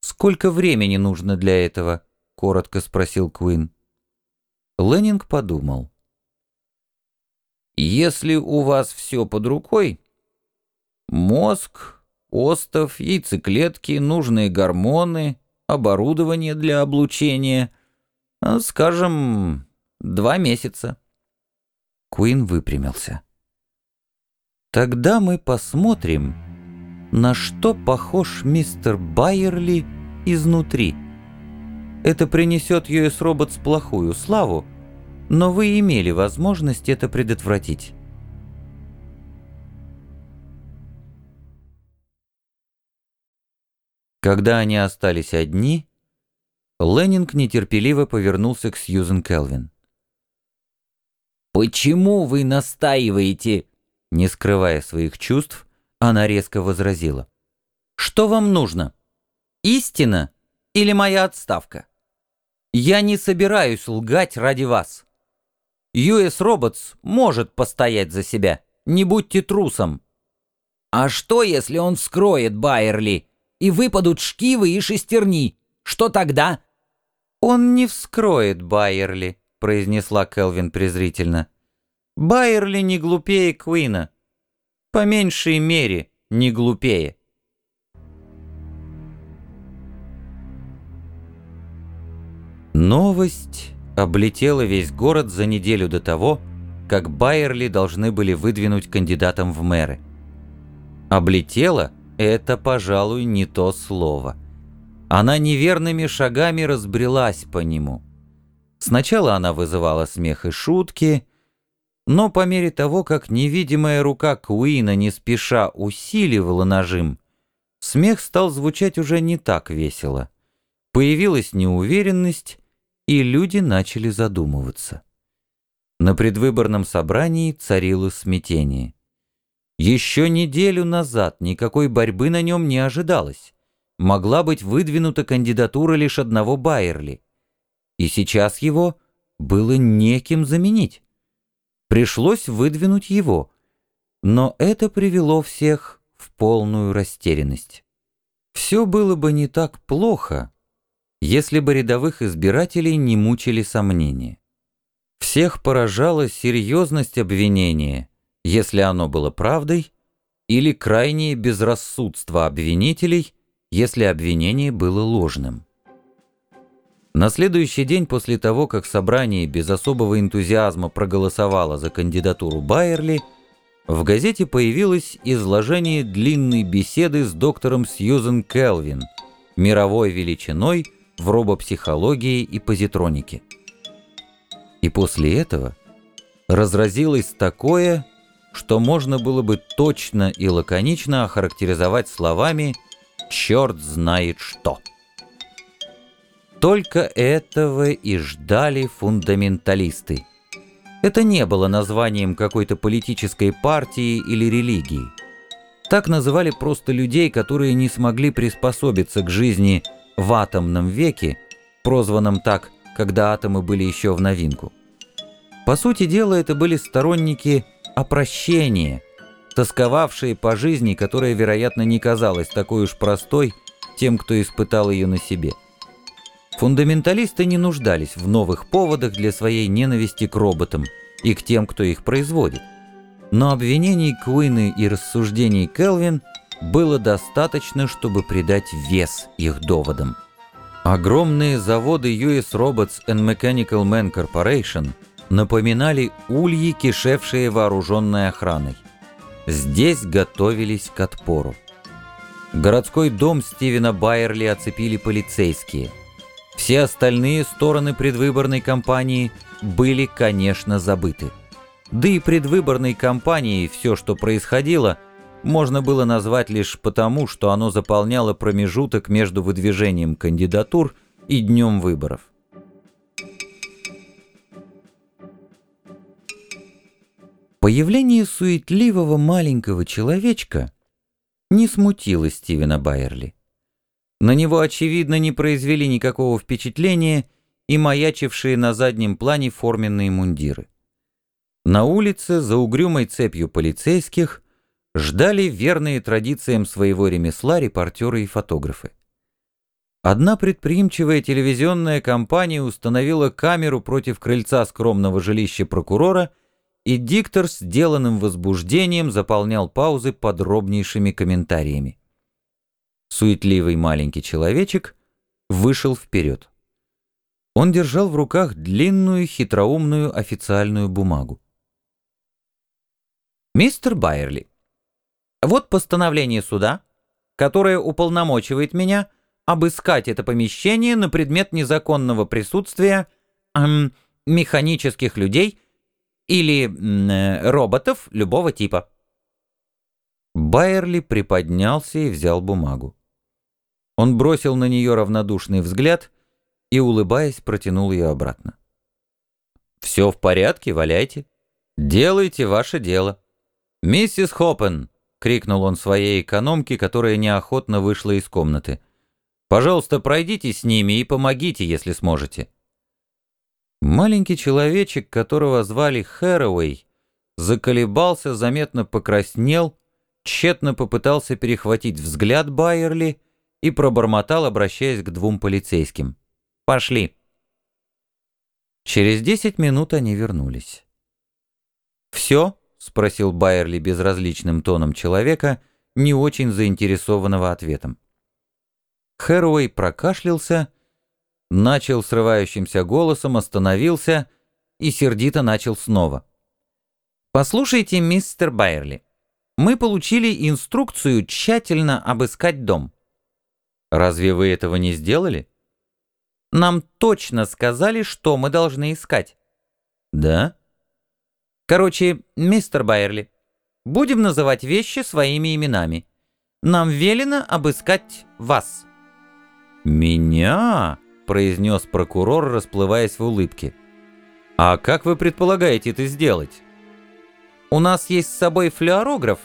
«Сколько времени нужно для этого?» — коротко спросил Куин. Леннинг подумал. «Если у вас все под рукой, мозг, остов, яйцеклетки, нужные гормоны, оборудование для облучения, а, скажем, два месяца». Куин выпрямился. «Тогда мы посмотрим, на что похож мистер Байерли изнутри. Это принесет US Robots плохую славу, но вы имели возможность это предотвратить». Когда они остались одни, Леннинг нетерпеливо повернулся к Сьюзен Келвин. «Почему вы настаиваете?» Не скрывая своих чувств, она резко возразила. «Что вам нужно? Истина или моя отставка? Я не собираюсь лгать ради вас. US Robots может постоять за себя, не будьте трусом». «А что, если он вскроет Байерли, и выпадут шкивы и шестерни? Что тогда?» «Он не вскроет Байерли», — произнесла Келвин презрительно. «Байерли не глупее Куина. По меньшей мере не глупее». Новость облетела весь город за неделю до того, как Байерли должны были выдвинуть кандидатом в мэры. Облетела — это, пожалуй, не то слово. Она неверными шагами разбрелась по нему. Сначала она вызывала смех и шутки, но по мере того, как невидимая рука Куина не спеша усиливала нажим, смех стал звучать уже не так весело. Появилась неуверенность, и люди начали задумываться. На предвыборном собрании царило смятение. Еще неделю назад никакой борьбы на нем не ожидалось. Могла быть выдвинута кандидатура лишь одного Байерли. И сейчас его было неким заменить. Пришлось выдвинуть его. Но это привело всех в полную растерянность. Все было бы не так плохо, если бы рядовых избирателей не мучили сомнения. Всех поражала серьезность обвинения, если оно было правдой, или крайнее безрассудство обвинителей, если обвинение было ложным. На следующий день после того, как собрание без особого энтузиазма проголосовало за кандидатуру Байерли, в газете появилось изложение длинной беседы с доктором Сьюзен Келвин, мировой величиной в робопсихологии и позитронике. И после этого разразилось такое, что можно было бы точно и лаконично охарактеризовать словами «черт знает что». Только этого и ждали фундаменталисты. Это не было названием какой-то политической партии или религии. Так называли просто людей, которые не смогли приспособиться к жизни в атомном веке, прозванном так, когда атомы были еще в новинку. По сути дела, это были сторонники опрощения, тосковавшие по жизни, которая, вероятно, не казалась такой уж простой тем, кто испытал ее на себе. Фундаменталисты не нуждались в новых поводах для своей ненависти к роботам и к тем, кто их производит. Но обвинений Куины и рассуждений Келвин было достаточно, чтобы придать вес их доводам. Огромные заводы US Robots and Mechanical Man Corporation напоминали ульи, кишевшие вооруженной охраной. Здесь готовились к отпору. Городской дом Стивена Байерли оцепили полицейские – все остальные стороны предвыборной кампании были, конечно, забыты. Да и предвыборной кампанией все, что происходило, можно было назвать лишь потому, что оно заполняло промежуток между выдвижением кандидатур и днем выборов. Появление суетливого маленького человечка не смутило Стивена Байерли. На него, очевидно, не произвели никакого впечатления и маячившие на заднем плане форменные мундиры. На улице, за угрюмой цепью полицейских, ждали верные традициям своего ремесла репортеры и фотографы. Одна предприимчивая телевизионная компания установила камеру против крыльца скромного жилища прокурора, и диктор с деланным возбуждением заполнял паузы подробнейшими комментариями. Суетливый маленький человечек вышел вперед. Он держал в руках длинную хитроумную официальную бумагу. «Мистер Байерли, вот постановление суда, которое уполномочивает меня обыскать это помещение на предмет незаконного присутствия эм, механических людей или э, роботов любого типа». Байерли приподнялся и взял бумагу. Он бросил на нее равнодушный взгляд и, улыбаясь, протянул ее обратно. «Все в порядке, валяйте. Делайте ваше дело». «Миссис Хоппен!» — крикнул он своей экономке, которая неохотно вышла из комнаты. «Пожалуйста, пройдите с ними и помогите, если сможете». Маленький человечек, которого звали Хэроуэй, заколебался, заметно покраснел, тщетно попытался перехватить взгляд Байерли — и пробормотал, обращаясь к двум полицейским. «Пошли!» Через десять минут они вернулись. «Все?» — спросил Байерли безразличным тоном человека, не очень заинтересованного ответом. Хэруэй прокашлялся, начал срывающимся голосом, остановился и сердито начал снова. «Послушайте, мистер Байерли, мы получили инструкцию тщательно обыскать дом. Разве вы этого не сделали? Нам точно сказали, что мы должны искать. Да? Короче, мистер Байерли, будем называть вещи своими именами. Нам велено обыскать вас. Меня? Произнес прокурор, расплываясь в улыбке. А как вы предполагаете это сделать? У нас есть с собой флюорограф.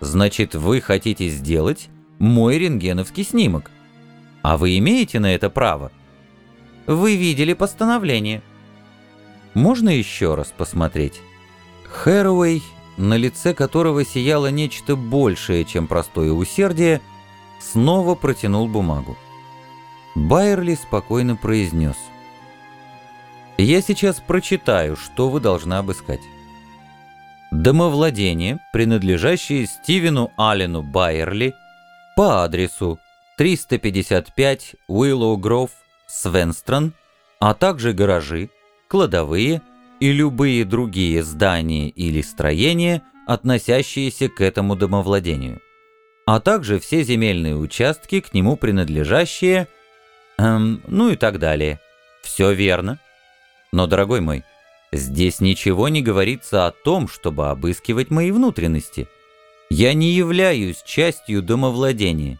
Значит, вы хотите сделать мой рентгеновский снимок. А вы имеете на это право? Вы видели постановление. Можно еще раз посмотреть? Хэруэй, на лице которого сияло нечто большее, чем простое усердие, снова протянул бумагу. Байерли спокойно произнес. «Я сейчас прочитаю, что вы должны обыскать. Домовладение, принадлежащее Стивену Аллену Байерли, по адресу 355 Уиллоу Гров, Свенстрон, а также гаражи, кладовые и любые другие здания или строения, относящиеся к этому домовладению, а также все земельные участки, к нему принадлежащие, эм, ну и так далее. Все верно. Но, дорогой мой, здесь ничего не говорится о том, чтобы обыскивать мои внутренности – я не являюсь частью домовладения.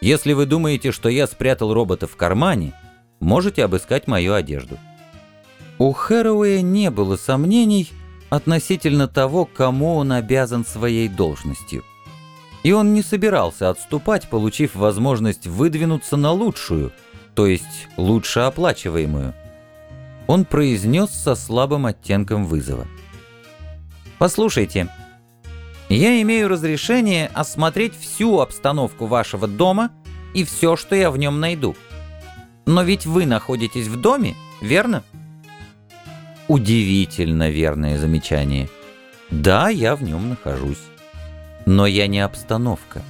Если вы думаете, что я спрятал робота в кармане, можете обыскать мою одежду. У Хэроуэя не было сомнений относительно того, кому он обязан своей должностью. И он не собирался отступать, получив возможность выдвинуться на лучшую, то есть лучше оплачиваемую. Он произнес со слабым оттенком вызова. «Послушайте, я имею разрешение осмотреть всю обстановку вашего дома и все, что я в нем найду. Но ведь вы находитесь в доме, верно?» Удивительно верное замечание. Да, я в нем нахожусь. Но я не обстановка.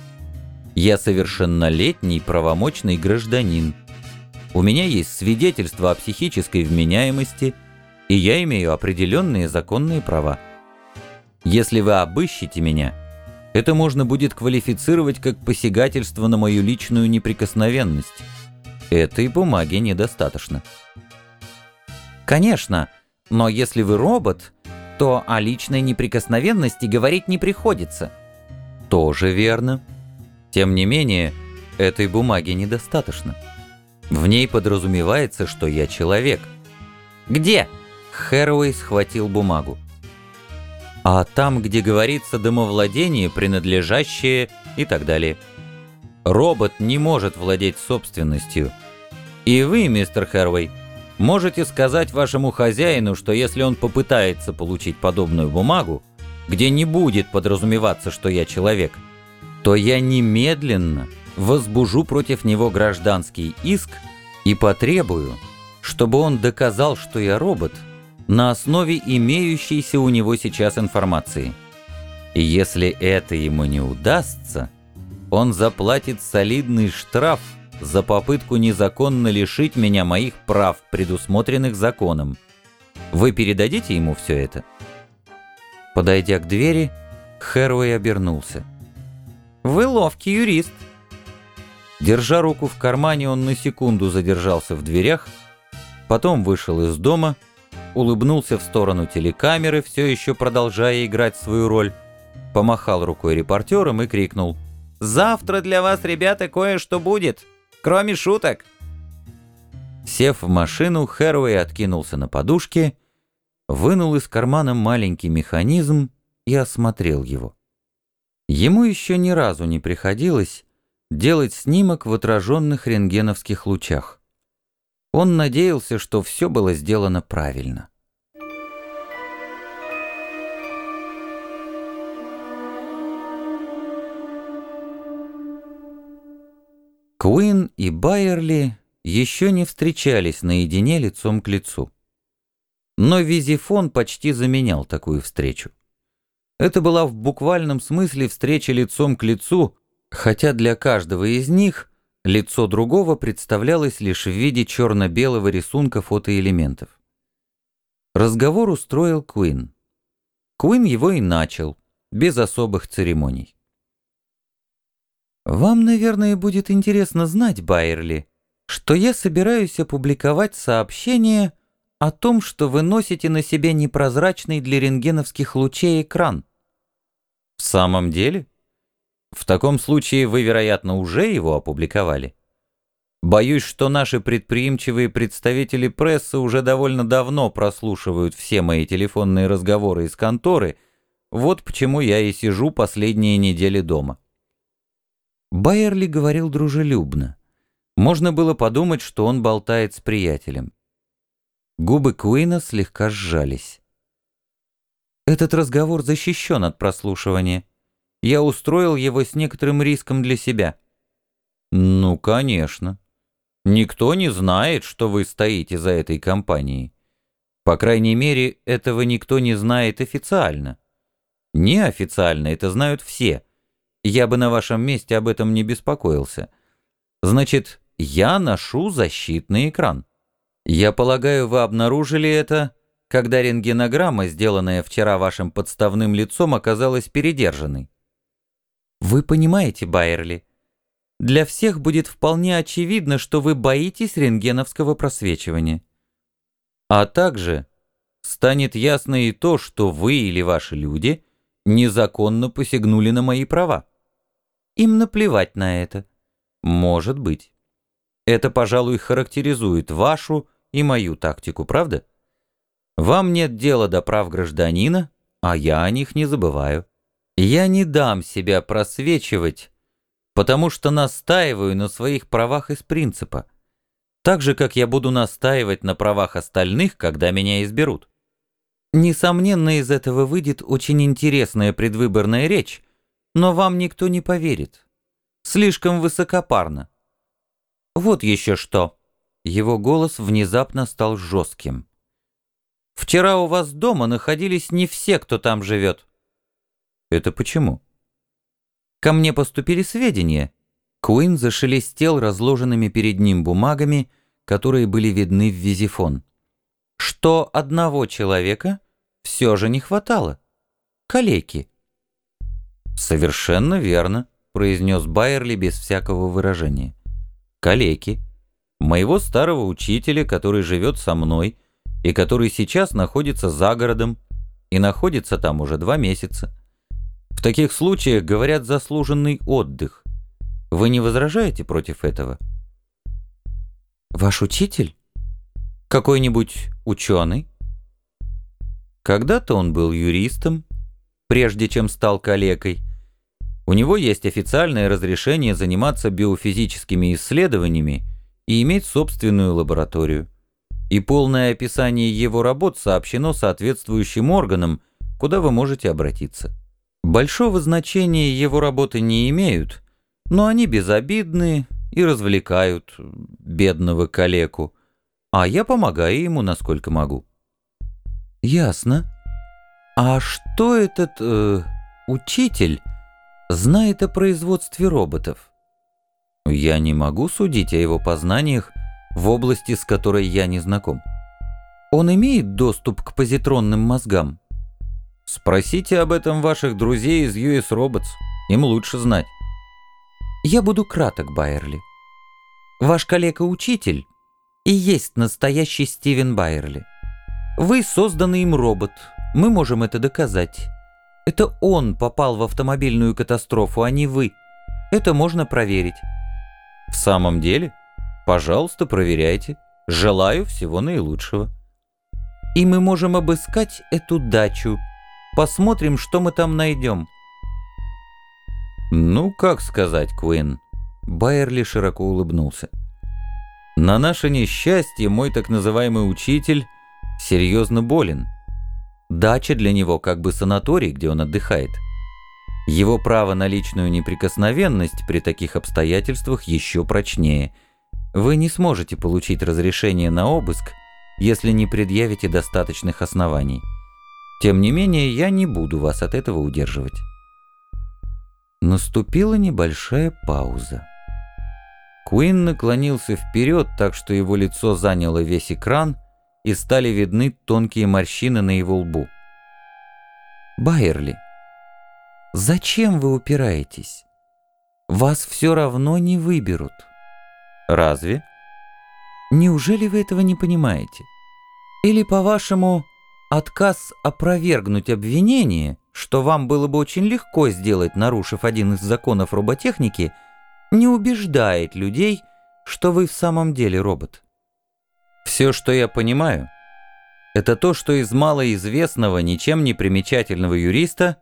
Я совершеннолетний правомочный гражданин. У меня есть свидетельство о психической вменяемости, и я имею определенные законные права. Если вы обыщете меня, это можно будет квалифицировать как посягательство на мою личную неприкосновенность. Этой бумаги недостаточно. Конечно, но если вы робот, то о личной неприкосновенности говорить не приходится. Тоже верно. Тем не менее, этой бумаги недостаточно. В ней подразумевается, что я человек. Где? Хэруэй схватил бумагу. А там, где говорится домовладение, принадлежащее и так далее. Робот не может владеть собственностью. И вы, мистер Хэруэй, Можете сказать вашему хозяину, что если он попытается получить подобную бумагу, где не будет подразумеваться, что я человек, то я немедленно возбужу против него гражданский иск и потребую, чтобы он доказал, что я робот, на основе имеющейся у него сейчас информации. И если это ему не удастся, он заплатит солидный штраф – за попытку незаконно лишить меня моих прав, предусмотренных законом. Вы передадите ему все это?» Подойдя к двери, Хэруэй обернулся. «Вы ловкий юрист». Держа руку в кармане, он на секунду задержался в дверях, потом вышел из дома, улыбнулся в сторону телекамеры, все еще продолжая играть свою роль, помахал рукой репортерам и крикнул «Завтра для вас, ребята, кое-что будет!» Кроме шуток!» Сев в машину, Хэруэй откинулся на подушке, вынул из кармана маленький механизм и осмотрел его. Ему еще ни разу не приходилось делать снимок в отраженных рентгеновских лучах. Он надеялся, что все было сделано правильно. Куин и Байерли еще не встречались наедине лицом к лицу. Но Визифон почти заменял такую встречу. Это была в буквальном смысле встреча лицом к лицу, хотя для каждого из них лицо другого представлялось лишь в виде черно-белого рисунка фотоэлементов. Разговор устроил Куин. Куин его и начал, без особых церемоний. Вам, наверное, будет интересно знать, Байерли, что я собираюсь опубликовать сообщение о том, что вы носите на себе непрозрачный для рентгеновских лучей экран. В самом деле? В таком случае вы, вероятно, уже его опубликовали. Боюсь, что наши предприимчивые представители прессы уже довольно давно прослушивают все мои телефонные разговоры из конторы, вот почему я и сижу последние недели дома. Байерли говорил дружелюбно. Можно было подумать, что он болтает с приятелем. Губы Куина слегка сжались. «Этот разговор защищен от прослушивания. Я устроил его с некоторым риском для себя». «Ну, конечно. Никто не знает, что вы стоите за этой компанией. По крайней мере, этого никто не знает официально. Неофициально это знают все. Я бы на вашем месте об этом не беспокоился. Значит, я ношу защитный экран. Я полагаю, вы обнаружили это, когда рентгенограмма, сделанная вчера вашим подставным лицом, оказалась передержанной. Вы понимаете, Байерли, для всех будет вполне очевидно, что вы боитесь рентгеновского просвечивания. А также станет ясно и то, что вы или ваши люди незаконно посягнули на мои права. Им наплевать на это. Может быть. Это, пожалуй, характеризует вашу и мою тактику, правда? Вам нет дела до прав гражданина, а я о них не забываю. Я не дам себя просвечивать, потому что настаиваю на своих правах из принципа, так же, как я буду настаивать на правах остальных, когда меня изберут. Несомненно, из этого выйдет очень интересная предвыборная речь, но вам никто не поверит. Слишком высокопарно. Вот еще что. Его голос внезапно стал жестким. Вчера у вас дома находились не все, кто там живет. Это почему? Ко мне поступили сведения. Куин зашелестел разложенными перед ним бумагами, которые были видны в визифон. Что одного человека все же не хватало. Калеки. «Совершенно верно», — произнес Байерли без всякого выражения. «Калеки. Моего старого учителя, который живет со мной и который сейчас находится за городом и находится там уже два месяца. Таких случаях говорят заслуженный отдых. Вы не возражаете против этого?» «Ваш учитель? Какой-нибудь ученый?» Когда-то он был юристом, прежде чем стал калекой. У него есть официальное разрешение заниматься биофизическими исследованиями и иметь собственную лабораторию. И полное описание его работ сообщено соответствующим органам, куда вы можете обратиться. Большого значения его работы не имеют, но они безобидны и развлекают бедного калеку, а я помогаю ему, насколько могу. «Ясно. А что этот э, учитель знает о производстве роботов?» «Я не могу судить о его познаниях в области, с которой я не знаком. Он имеет доступ к позитронным мозгам?» «Спросите об этом ваших друзей из US Robots. Им лучше знать». «Я буду краток, Байерли. Ваш коллега-учитель и есть настоящий Стивен Байерли». Вы созданный им робот. Мы можем это доказать. Это он попал в автомобильную катастрофу, а не вы. Это можно проверить. В самом деле? Пожалуйста, проверяйте. Желаю всего наилучшего. И мы можем обыскать эту дачу. Посмотрим, что мы там найдем. Ну, как сказать, Куин? Байерли широко улыбнулся. На наше несчастье мой так называемый учитель серьезно болен. Дача для него как бы санаторий, где он отдыхает. Его право на личную неприкосновенность при таких обстоятельствах еще прочнее. Вы не сможете получить разрешение на обыск, если не предъявите достаточных оснований. Тем не менее, я не буду вас от этого удерживать. Наступила небольшая пауза. Куин наклонился вперед, так что его лицо заняло весь экран, и стали видны тонкие морщины на его лбу. «Байерли, зачем вы упираетесь? Вас все равно не выберут». «Разве?» «Неужели вы этого не понимаете? Или, по-вашему, отказ опровергнуть обвинение, что вам было бы очень легко сделать, нарушив один из законов роботехники, не убеждает людей, что вы в самом деле робот?» Все, что я понимаю, это то, что из малоизвестного, ничем не примечательного юриста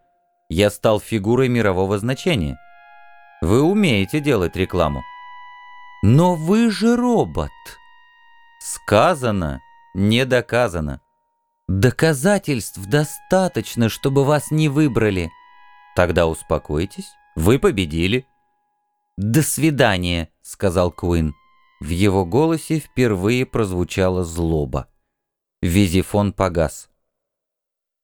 я стал фигурой мирового значения. Вы умеете делать рекламу. Но вы же робот. Сказано, не доказано. Доказательств достаточно, чтобы вас не выбрали. Тогда успокойтесь, вы победили. «До свидания», — сказал Куин. В его голосе впервые прозвучала злоба. Визифон погас.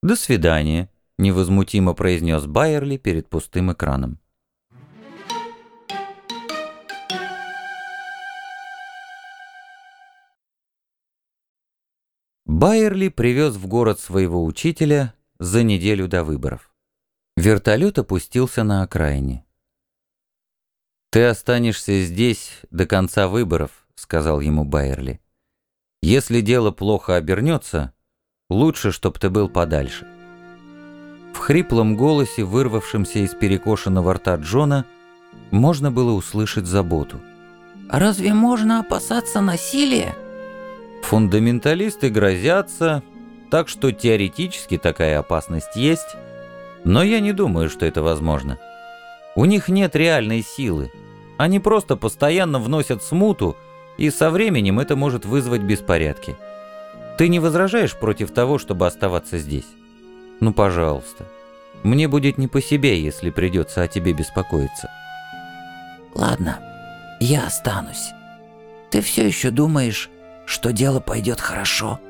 «До свидания», — невозмутимо произнес Байерли перед пустым экраном. Байерли привез в город своего учителя за неделю до выборов. Вертолет опустился на окраине. «Ты останешься здесь до конца выборов», — сказал ему Байерли. «Если дело плохо обернется, лучше, чтоб ты был подальше». В хриплом голосе, вырвавшемся из перекошенного рта Джона, можно было услышать заботу. «Разве можно опасаться насилия?» Фундаменталисты грозятся, так что теоретически такая опасность есть, но я не думаю, что это возможно. У них нет реальной силы. Они просто постоянно вносят смуту, и со временем это может вызвать беспорядки. Ты не возражаешь против того, чтобы оставаться здесь? Ну, пожалуйста. Мне будет не по себе, если придется о тебе беспокоиться. Ладно, я останусь. Ты все еще думаешь, что дело пойдет хорошо?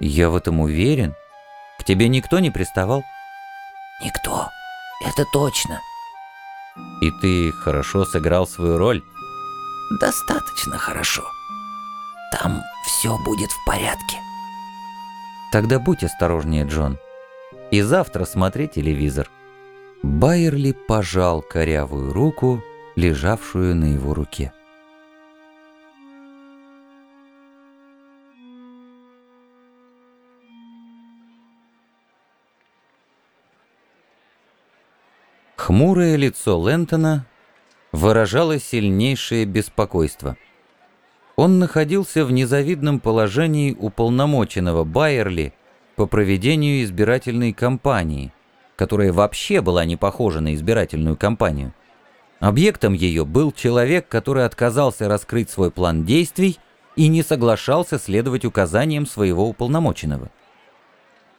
Я в этом уверен. К тебе никто не приставал? Никто. Это точно. И ты хорошо сыграл свою роль? Достаточно хорошо. Там все будет в порядке. Тогда будь осторожнее, Джон. И завтра смотри телевизор. Байерли пожал корявую руку, лежавшую на его руке. Хмурое лицо Лентона выражало сильнейшее беспокойство. Он находился в незавидном положении уполномоченного Байерли по проведению избирательной кампании, которая вообще была не похожа на избирательную кампанию. Объектом ее был человек, который отказался раскрыть свой план действий и не соглашался следовать указаниям своего уполномоченного.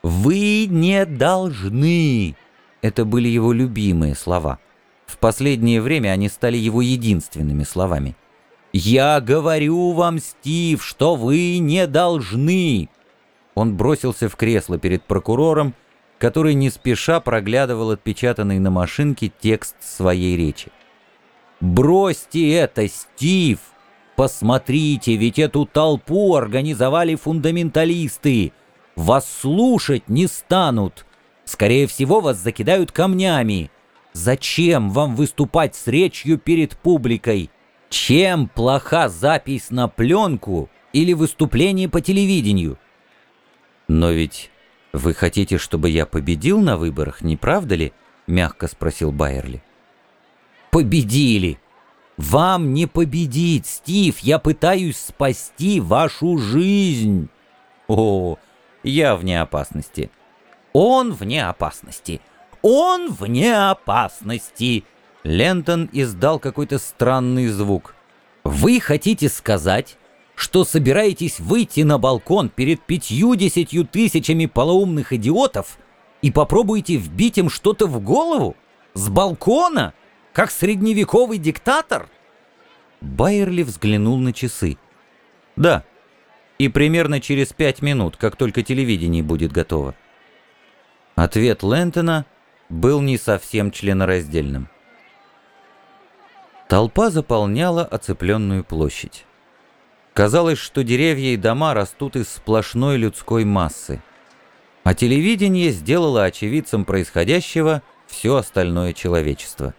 «Вы не должны!» Это были его любимые слова. В последнее время они стали его единственными словами. «Я говорю вам, Стив, что вы не должны!» Он бросился в кресло перед прокурором, который не спеша проглядывал отпечатанный на машинке текст своей речи. «Бросьте это, Стив! Посмотрите, ведь эту толпу организовали фундаменталисты! Вас слушать не станут! Скорее всего, вас закидают камнями. Зачем вам выступать с речью перед публикой? Чем плоха запись на пленку или выступление по телевидению? Но ведь вы хотите, чтобы я победил на выборах, не правда ли? Мягко спросил Байерли. Победили! Вам не победить, Стив! Я пытаюсь спасти вашу жизнь! О, я вне опасности. Он вне опасности. Он вне опасности. Лентон издал какой-то странный звук. Вы хотите сказать, что собираетесь выйти на балкон перед пятью-десятью тысячами полоумных идиотов и попробуете вбить им что-то в голову? С балкона? Как средневековый диктатор? Байерли взглянул на часы. Да, и примерно через пять минут, как только телевидение будет готово. Ответ Лэнтона был не совсем членораздельным. Толпа заполняла оцепленную площадь. Казалось, что деревья и дома растут из сплошной людской массы. А телевидение сделало очевидцем происходящего все остальное человечество.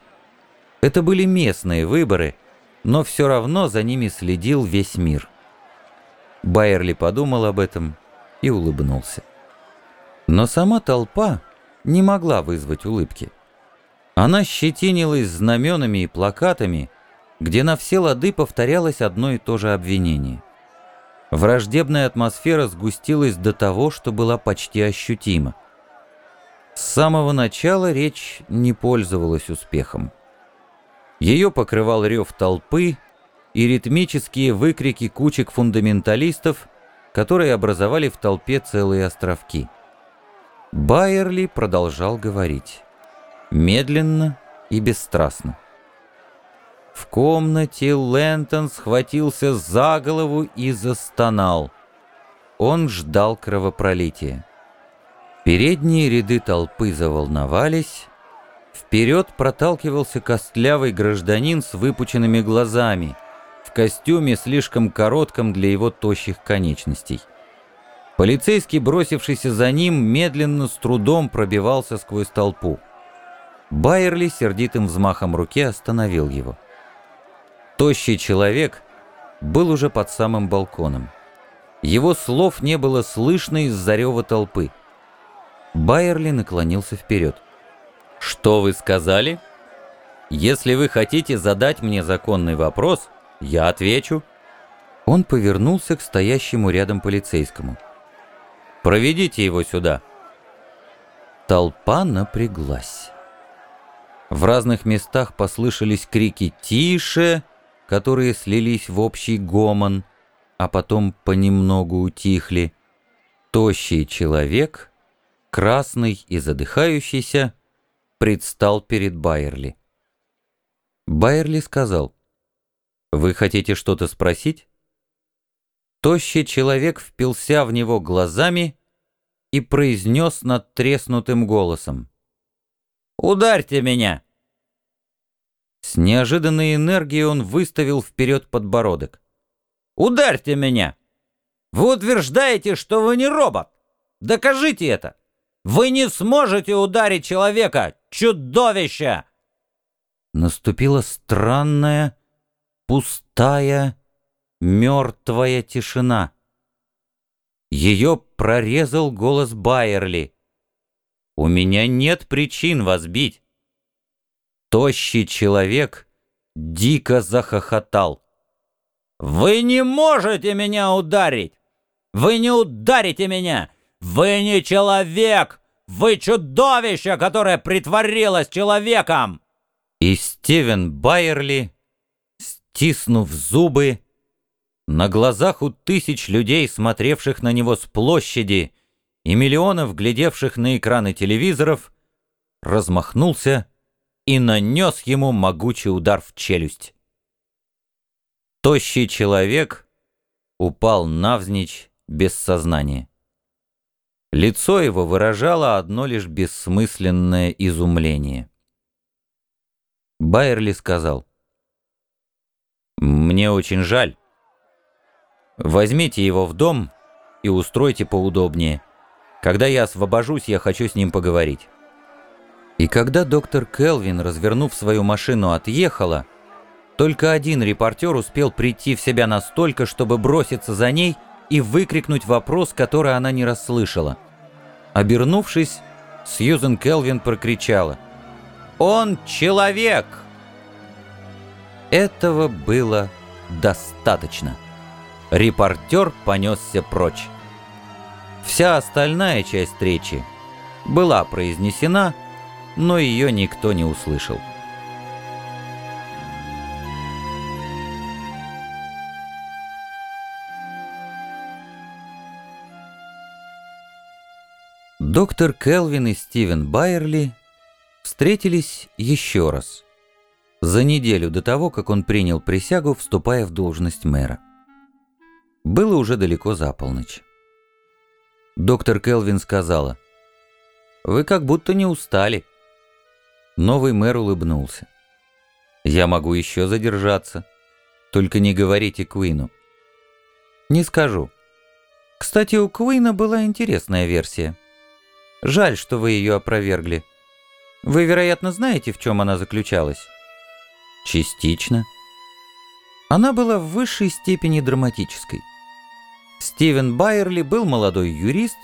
Это были местные выборы, но все равно за ними следил весь мир. Байерли подумал об этом и улыбнулся. Но сама толпа не могла вызвать улыбки. Она щетинилась знаменами и плакатами, где на все лады повторялось одно и то же обвинение. Враждебная атмосфера сгустилась до того, что была почти ощутима. С самого начала речь не пользовалась успехом. Ее покрывал рев толпы и ритмические выкрики кучек фундаменталистов, которые образовали в толпе целые островки. Байерли продолжал говорить. Медленно и бесстрастно. В комнате Лэнтон схватился за голову и застонал. Он ждал кровопролития. Передние ряды толпы заволновались. Вперед проталкивался костлявый гражданин с выпученными глазами, в костюме слишком коротком для его тощих конечностей. Полицейский, бросившийся за ним, медленно с трудом пробивался сквозь толпу. Байерли сердитым взмахом руки остановил его. Тощий человек был уже под самым балконом. Его слов не было слышно из-за рева толпы. Байерли наклонился вперед. «Что вы сказали? Если вы хотите задать мне законный вопрос, я отвечу». Он повернулся к стоящему рядом полицейскому. Проведите его сюда». Толпа напряглась. В разных местах послышались крики «Тише!», которые слились в общий гомон, а потом понемногу утихли. Тощий человек, красный и задыхающийся, предстал перед Байерли. Байерли сказал, «Вы хотите что-то спросить?» Тощий человек впился в него глазами и произнес над треснутым голосом. «Ударьте меня!» С неожиданной энергией он выставил вперед подбородок. «Ударьте меня! Вы утверждаете, что вы не робот! Докажите это! Вы не сможете ударить человека, чудовище!» Наступила странная, пустая, мертвая тишина. Ее прорезал голос Байерли. «У меня нет причин вас бить». Тощий человек дико захохотал. «Вы не можете меня ударить! Вы не ударите меня! Вы не человек! Вы чудовище, которое притворилось человеком!» И Стивен Байерли, стиснув зубы, на глазах у тысяч людей, смотревших на него с площади, и миллионов, глядевших на экраны телевизоров, размахнулся и нанес ему могучий удар в челюсть. Тощий человек упал навзничь без сознания. Лицо его выражало одно лишь бессмысленное изумление. Байерли сказал, «Мне очень жаль, Возьмите его в дом и устройте поудобнее. Когда я освобожусь, я хочу с ним поговорить». И когда доктор Келвин, развернув свою машину, отъехала, только один репортер успел прийти в себя настолько, чтобы броситься за ней и выкрикнуть вопрос, который она не расслышала. Обернувшись, Сьюзен Келвин прокричала «Он человек!» Этого было достаточно. Репортер понесся прочь. Вся остальная часть речи была произнесена, но ее никто не услышал. Доктор Келвин и Стивен Байерли встретились еще раз, за неделю до того, как он принял присягу, вступая в должность мэра. Было уже далеко за полночь. Доктор Келвин сказала, «Вы как будто не устали». Новый мэр улыбнулся. «Я могу еще задержаться. Только не говорите Куину». «Не скажу. Кстати, у Куина была интересная версия. Жаль, что вы ее опровергли. Вы, вероятно, знаете, в чем она заключалась?» «Частично». Она была в высшей степени драматической. Стивен Байерли был молодой юрист,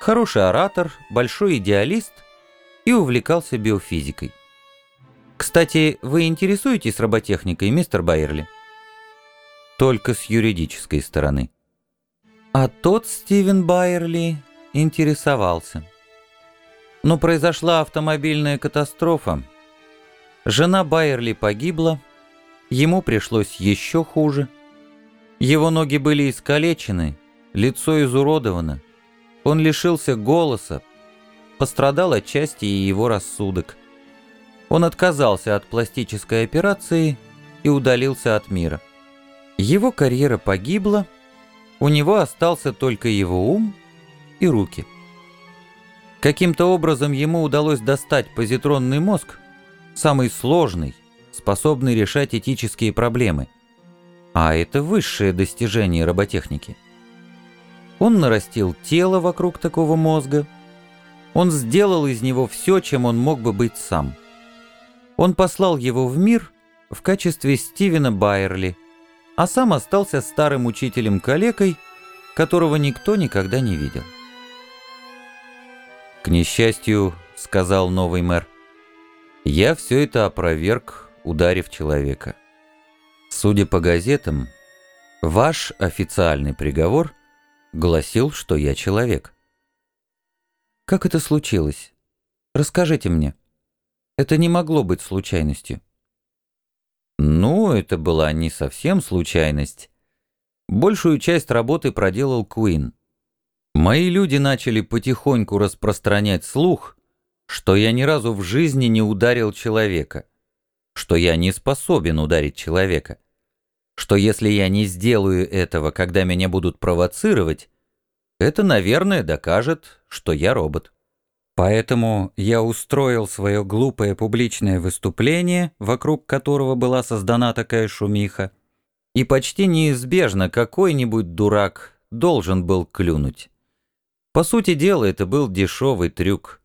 хороший оратор, большой идеалист и увлекался биофизикой. Кстати, вы интересуетесь роботехникой, мистер Байерли? Только с юридической стороны. А тот Стивен Байерли интересовался. Но произошла автомобильная катастрофа. Жена Байерли погибла, ему пришлось еще хуже – его ноги были искалечены, лицо изуродовано. Он лишился голоса, пострадал отчасти и его рассудок. Он отказался от пластической операции и удалился от мира. Его карьера погибла, у него остался только его ум и руки. Каким-то образом ему удалось достать позитронный мозг, самый сложный, способный решать этические проблемы – а это высшее достижение роботехники. Он нарастил тело вокруг такого мозга. Он сделал из него все, чем он мог бы быть сам. Он послал его в мир в качестве Стивена Байерли, а сам остался старым учителем-калекой, которого никто никогда не видел. «К несчастью, — сказал новый мэр, — я все это опроверг, ударив человека». Судя по газетам, ваш официальный приговор гласил, что я человек. Как это случилось? Расскажите мне. Это не могло быть случайностью. Ну, это была не совсем случайность. Большую часть работы проделал Куин. Мои люди начали потихоньку распространять слух, что я ни разу в жизни не ударил человека, что я не способен ударить человека, что если я не сделаю этого, когда меня будут провоцировать, это, наверное, докажет, что я робот. Поэтому я устроил свое глупое публичное выступление, вокруг которого была создана такая шумиха, и почти неизбежно какой-нибудь дурак должен был клюнуть. По сути дела, это был дешевый трюк.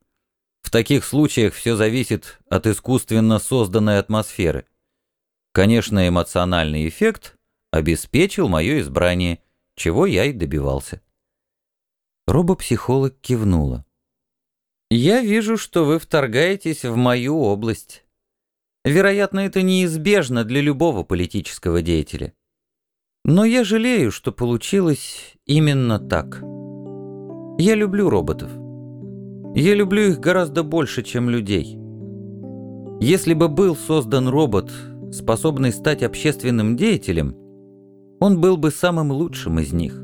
В таких случаях все зависит от искусственно созданной атмосферы. Конечно, эмоциональный эффект обеспечил мое избрание, чего я и добивался. Робопсихолог кивнула. «Я вижу, что вы вторгаетесь в мою область. Вероятно, это неизбежно для любого политического деятеля. Но я жалею, что получилось именно так. Я люблю роботов. Я люблю их гораздо больше, чем людей. Если бы был создан робот, способный стать общественным деятелем, он был бы самым лучшим из них.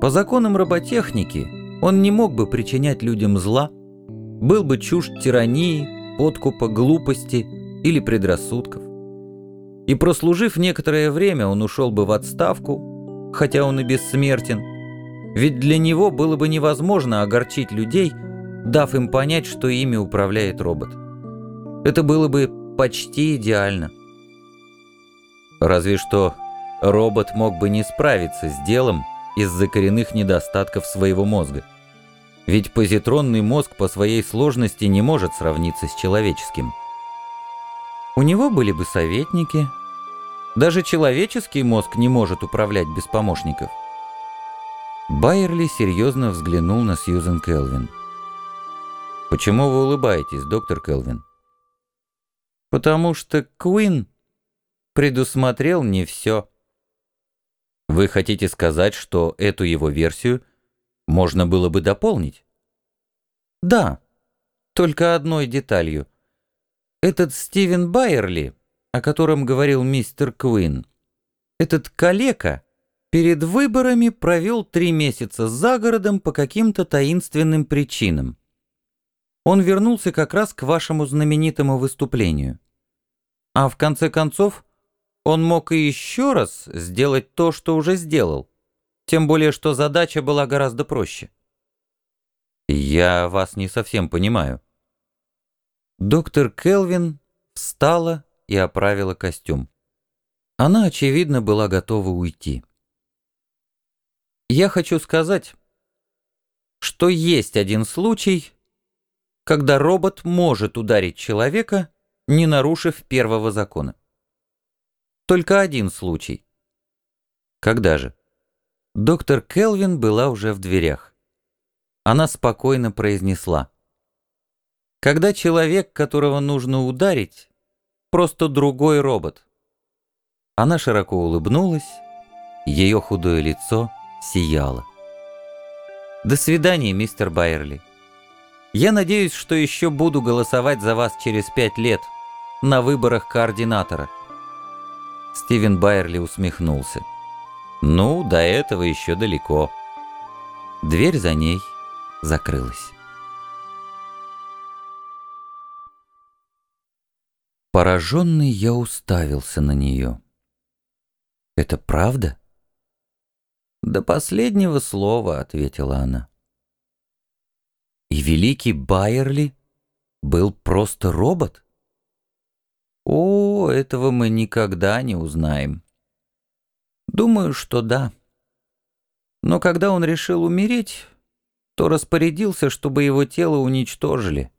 По законам роботехники он не мог бы причинять людям зла, был бы чужд тирании, подкупа, глупости или предрассудков. И прослужив некоторое время, он ушел бы в отставку, хотя он и бессмертен, ведь для него было бы невозможно огорчить людей, дав им понять, что ими управляет робот. Это было бы почти идеально. Разве что робот мог бы не справиться с делом из-за коренных недостатков своего мозга. Ведь позитронный мозг по своей сложности не может сравниться с человеческим. У него были бы советники, даже человеческий мозг не может управлять без помощников. Байерли серьезно взглянул на Сьюзен Келвин. «Почему вы улыбаетесь, доктор Келвин?» «Потому что Куин предусмотрел не все». «Вы хотите сказать, что эту его версию можно было бы дополнить?» «Да, только одной деталью. Этот Стивен Байерли о котором говорил мистер Куин. Этот калека перед выборами провел три месяца за городом по каким-то таинственным причинам. Он вернулся как раз к вашему знаменитому выступлению. А в конце концов, он мог и еще раз сделать то, что уже сделал. Тем более, что задача была гораздо проще. Я вас не совсем понимаю. Доктор Келвин встала и оправила костюм. Она, очевидно, была готова уйти. Я хочу сказать, что есть один случай, когда робот может ударить человека, не нарушив первого закона. Только один случай. Когда же? Доктор Келвин была уже в дверях. Она спокойно произнесла. Когда человек, которого нужно ударить, просто другой робот. Она широко улыбнулась, ее худое лицо сияло. До свидания, мистер Байерли. Я надеюсь, что еще буду голосовать за вас через пять лет на выборах координатора. Стивен Байерли усмехнулся. Ну, до этого еще далеко. Дверь за ней закрылась. Пораженный я уставился на нее. «Это правда?» «До последнего слова», — ответила она. «И великий Байерли был просто робот?» «О, этого мы никогда не узнаем». «Думаю, что да. Но когда он решил умереть, то распорядился, чтобы его тело уничтожили.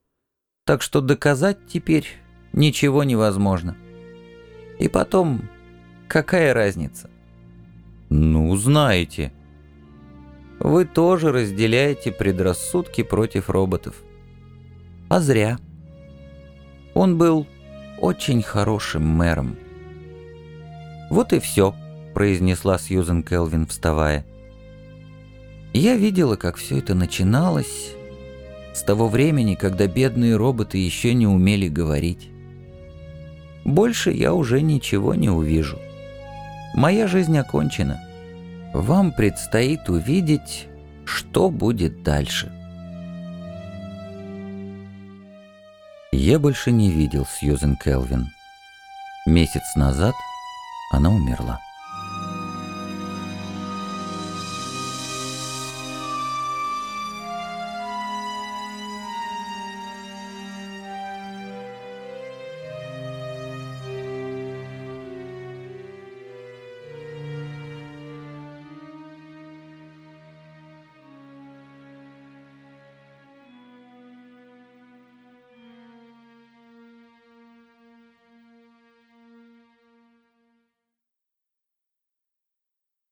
Так что доказать теперь ничего невозможно. И потом, какая разница? Ну, знаете. Вы тоже разделяете предрассудки против роботов. А зря. Он был очень хорошим мэром. Вот и все, произнесла Сьюзен Келвин, вставая. Я видела, как все это начиналось С того времени, когда бедные роботы еще не умели говорить. Больше я уже ничего не увижу. Моя жизнь окончена. Вам предстоит увидеть, что будет дальше. Я больше не видел Сьюзен Келвин. Месяц назад она умерла.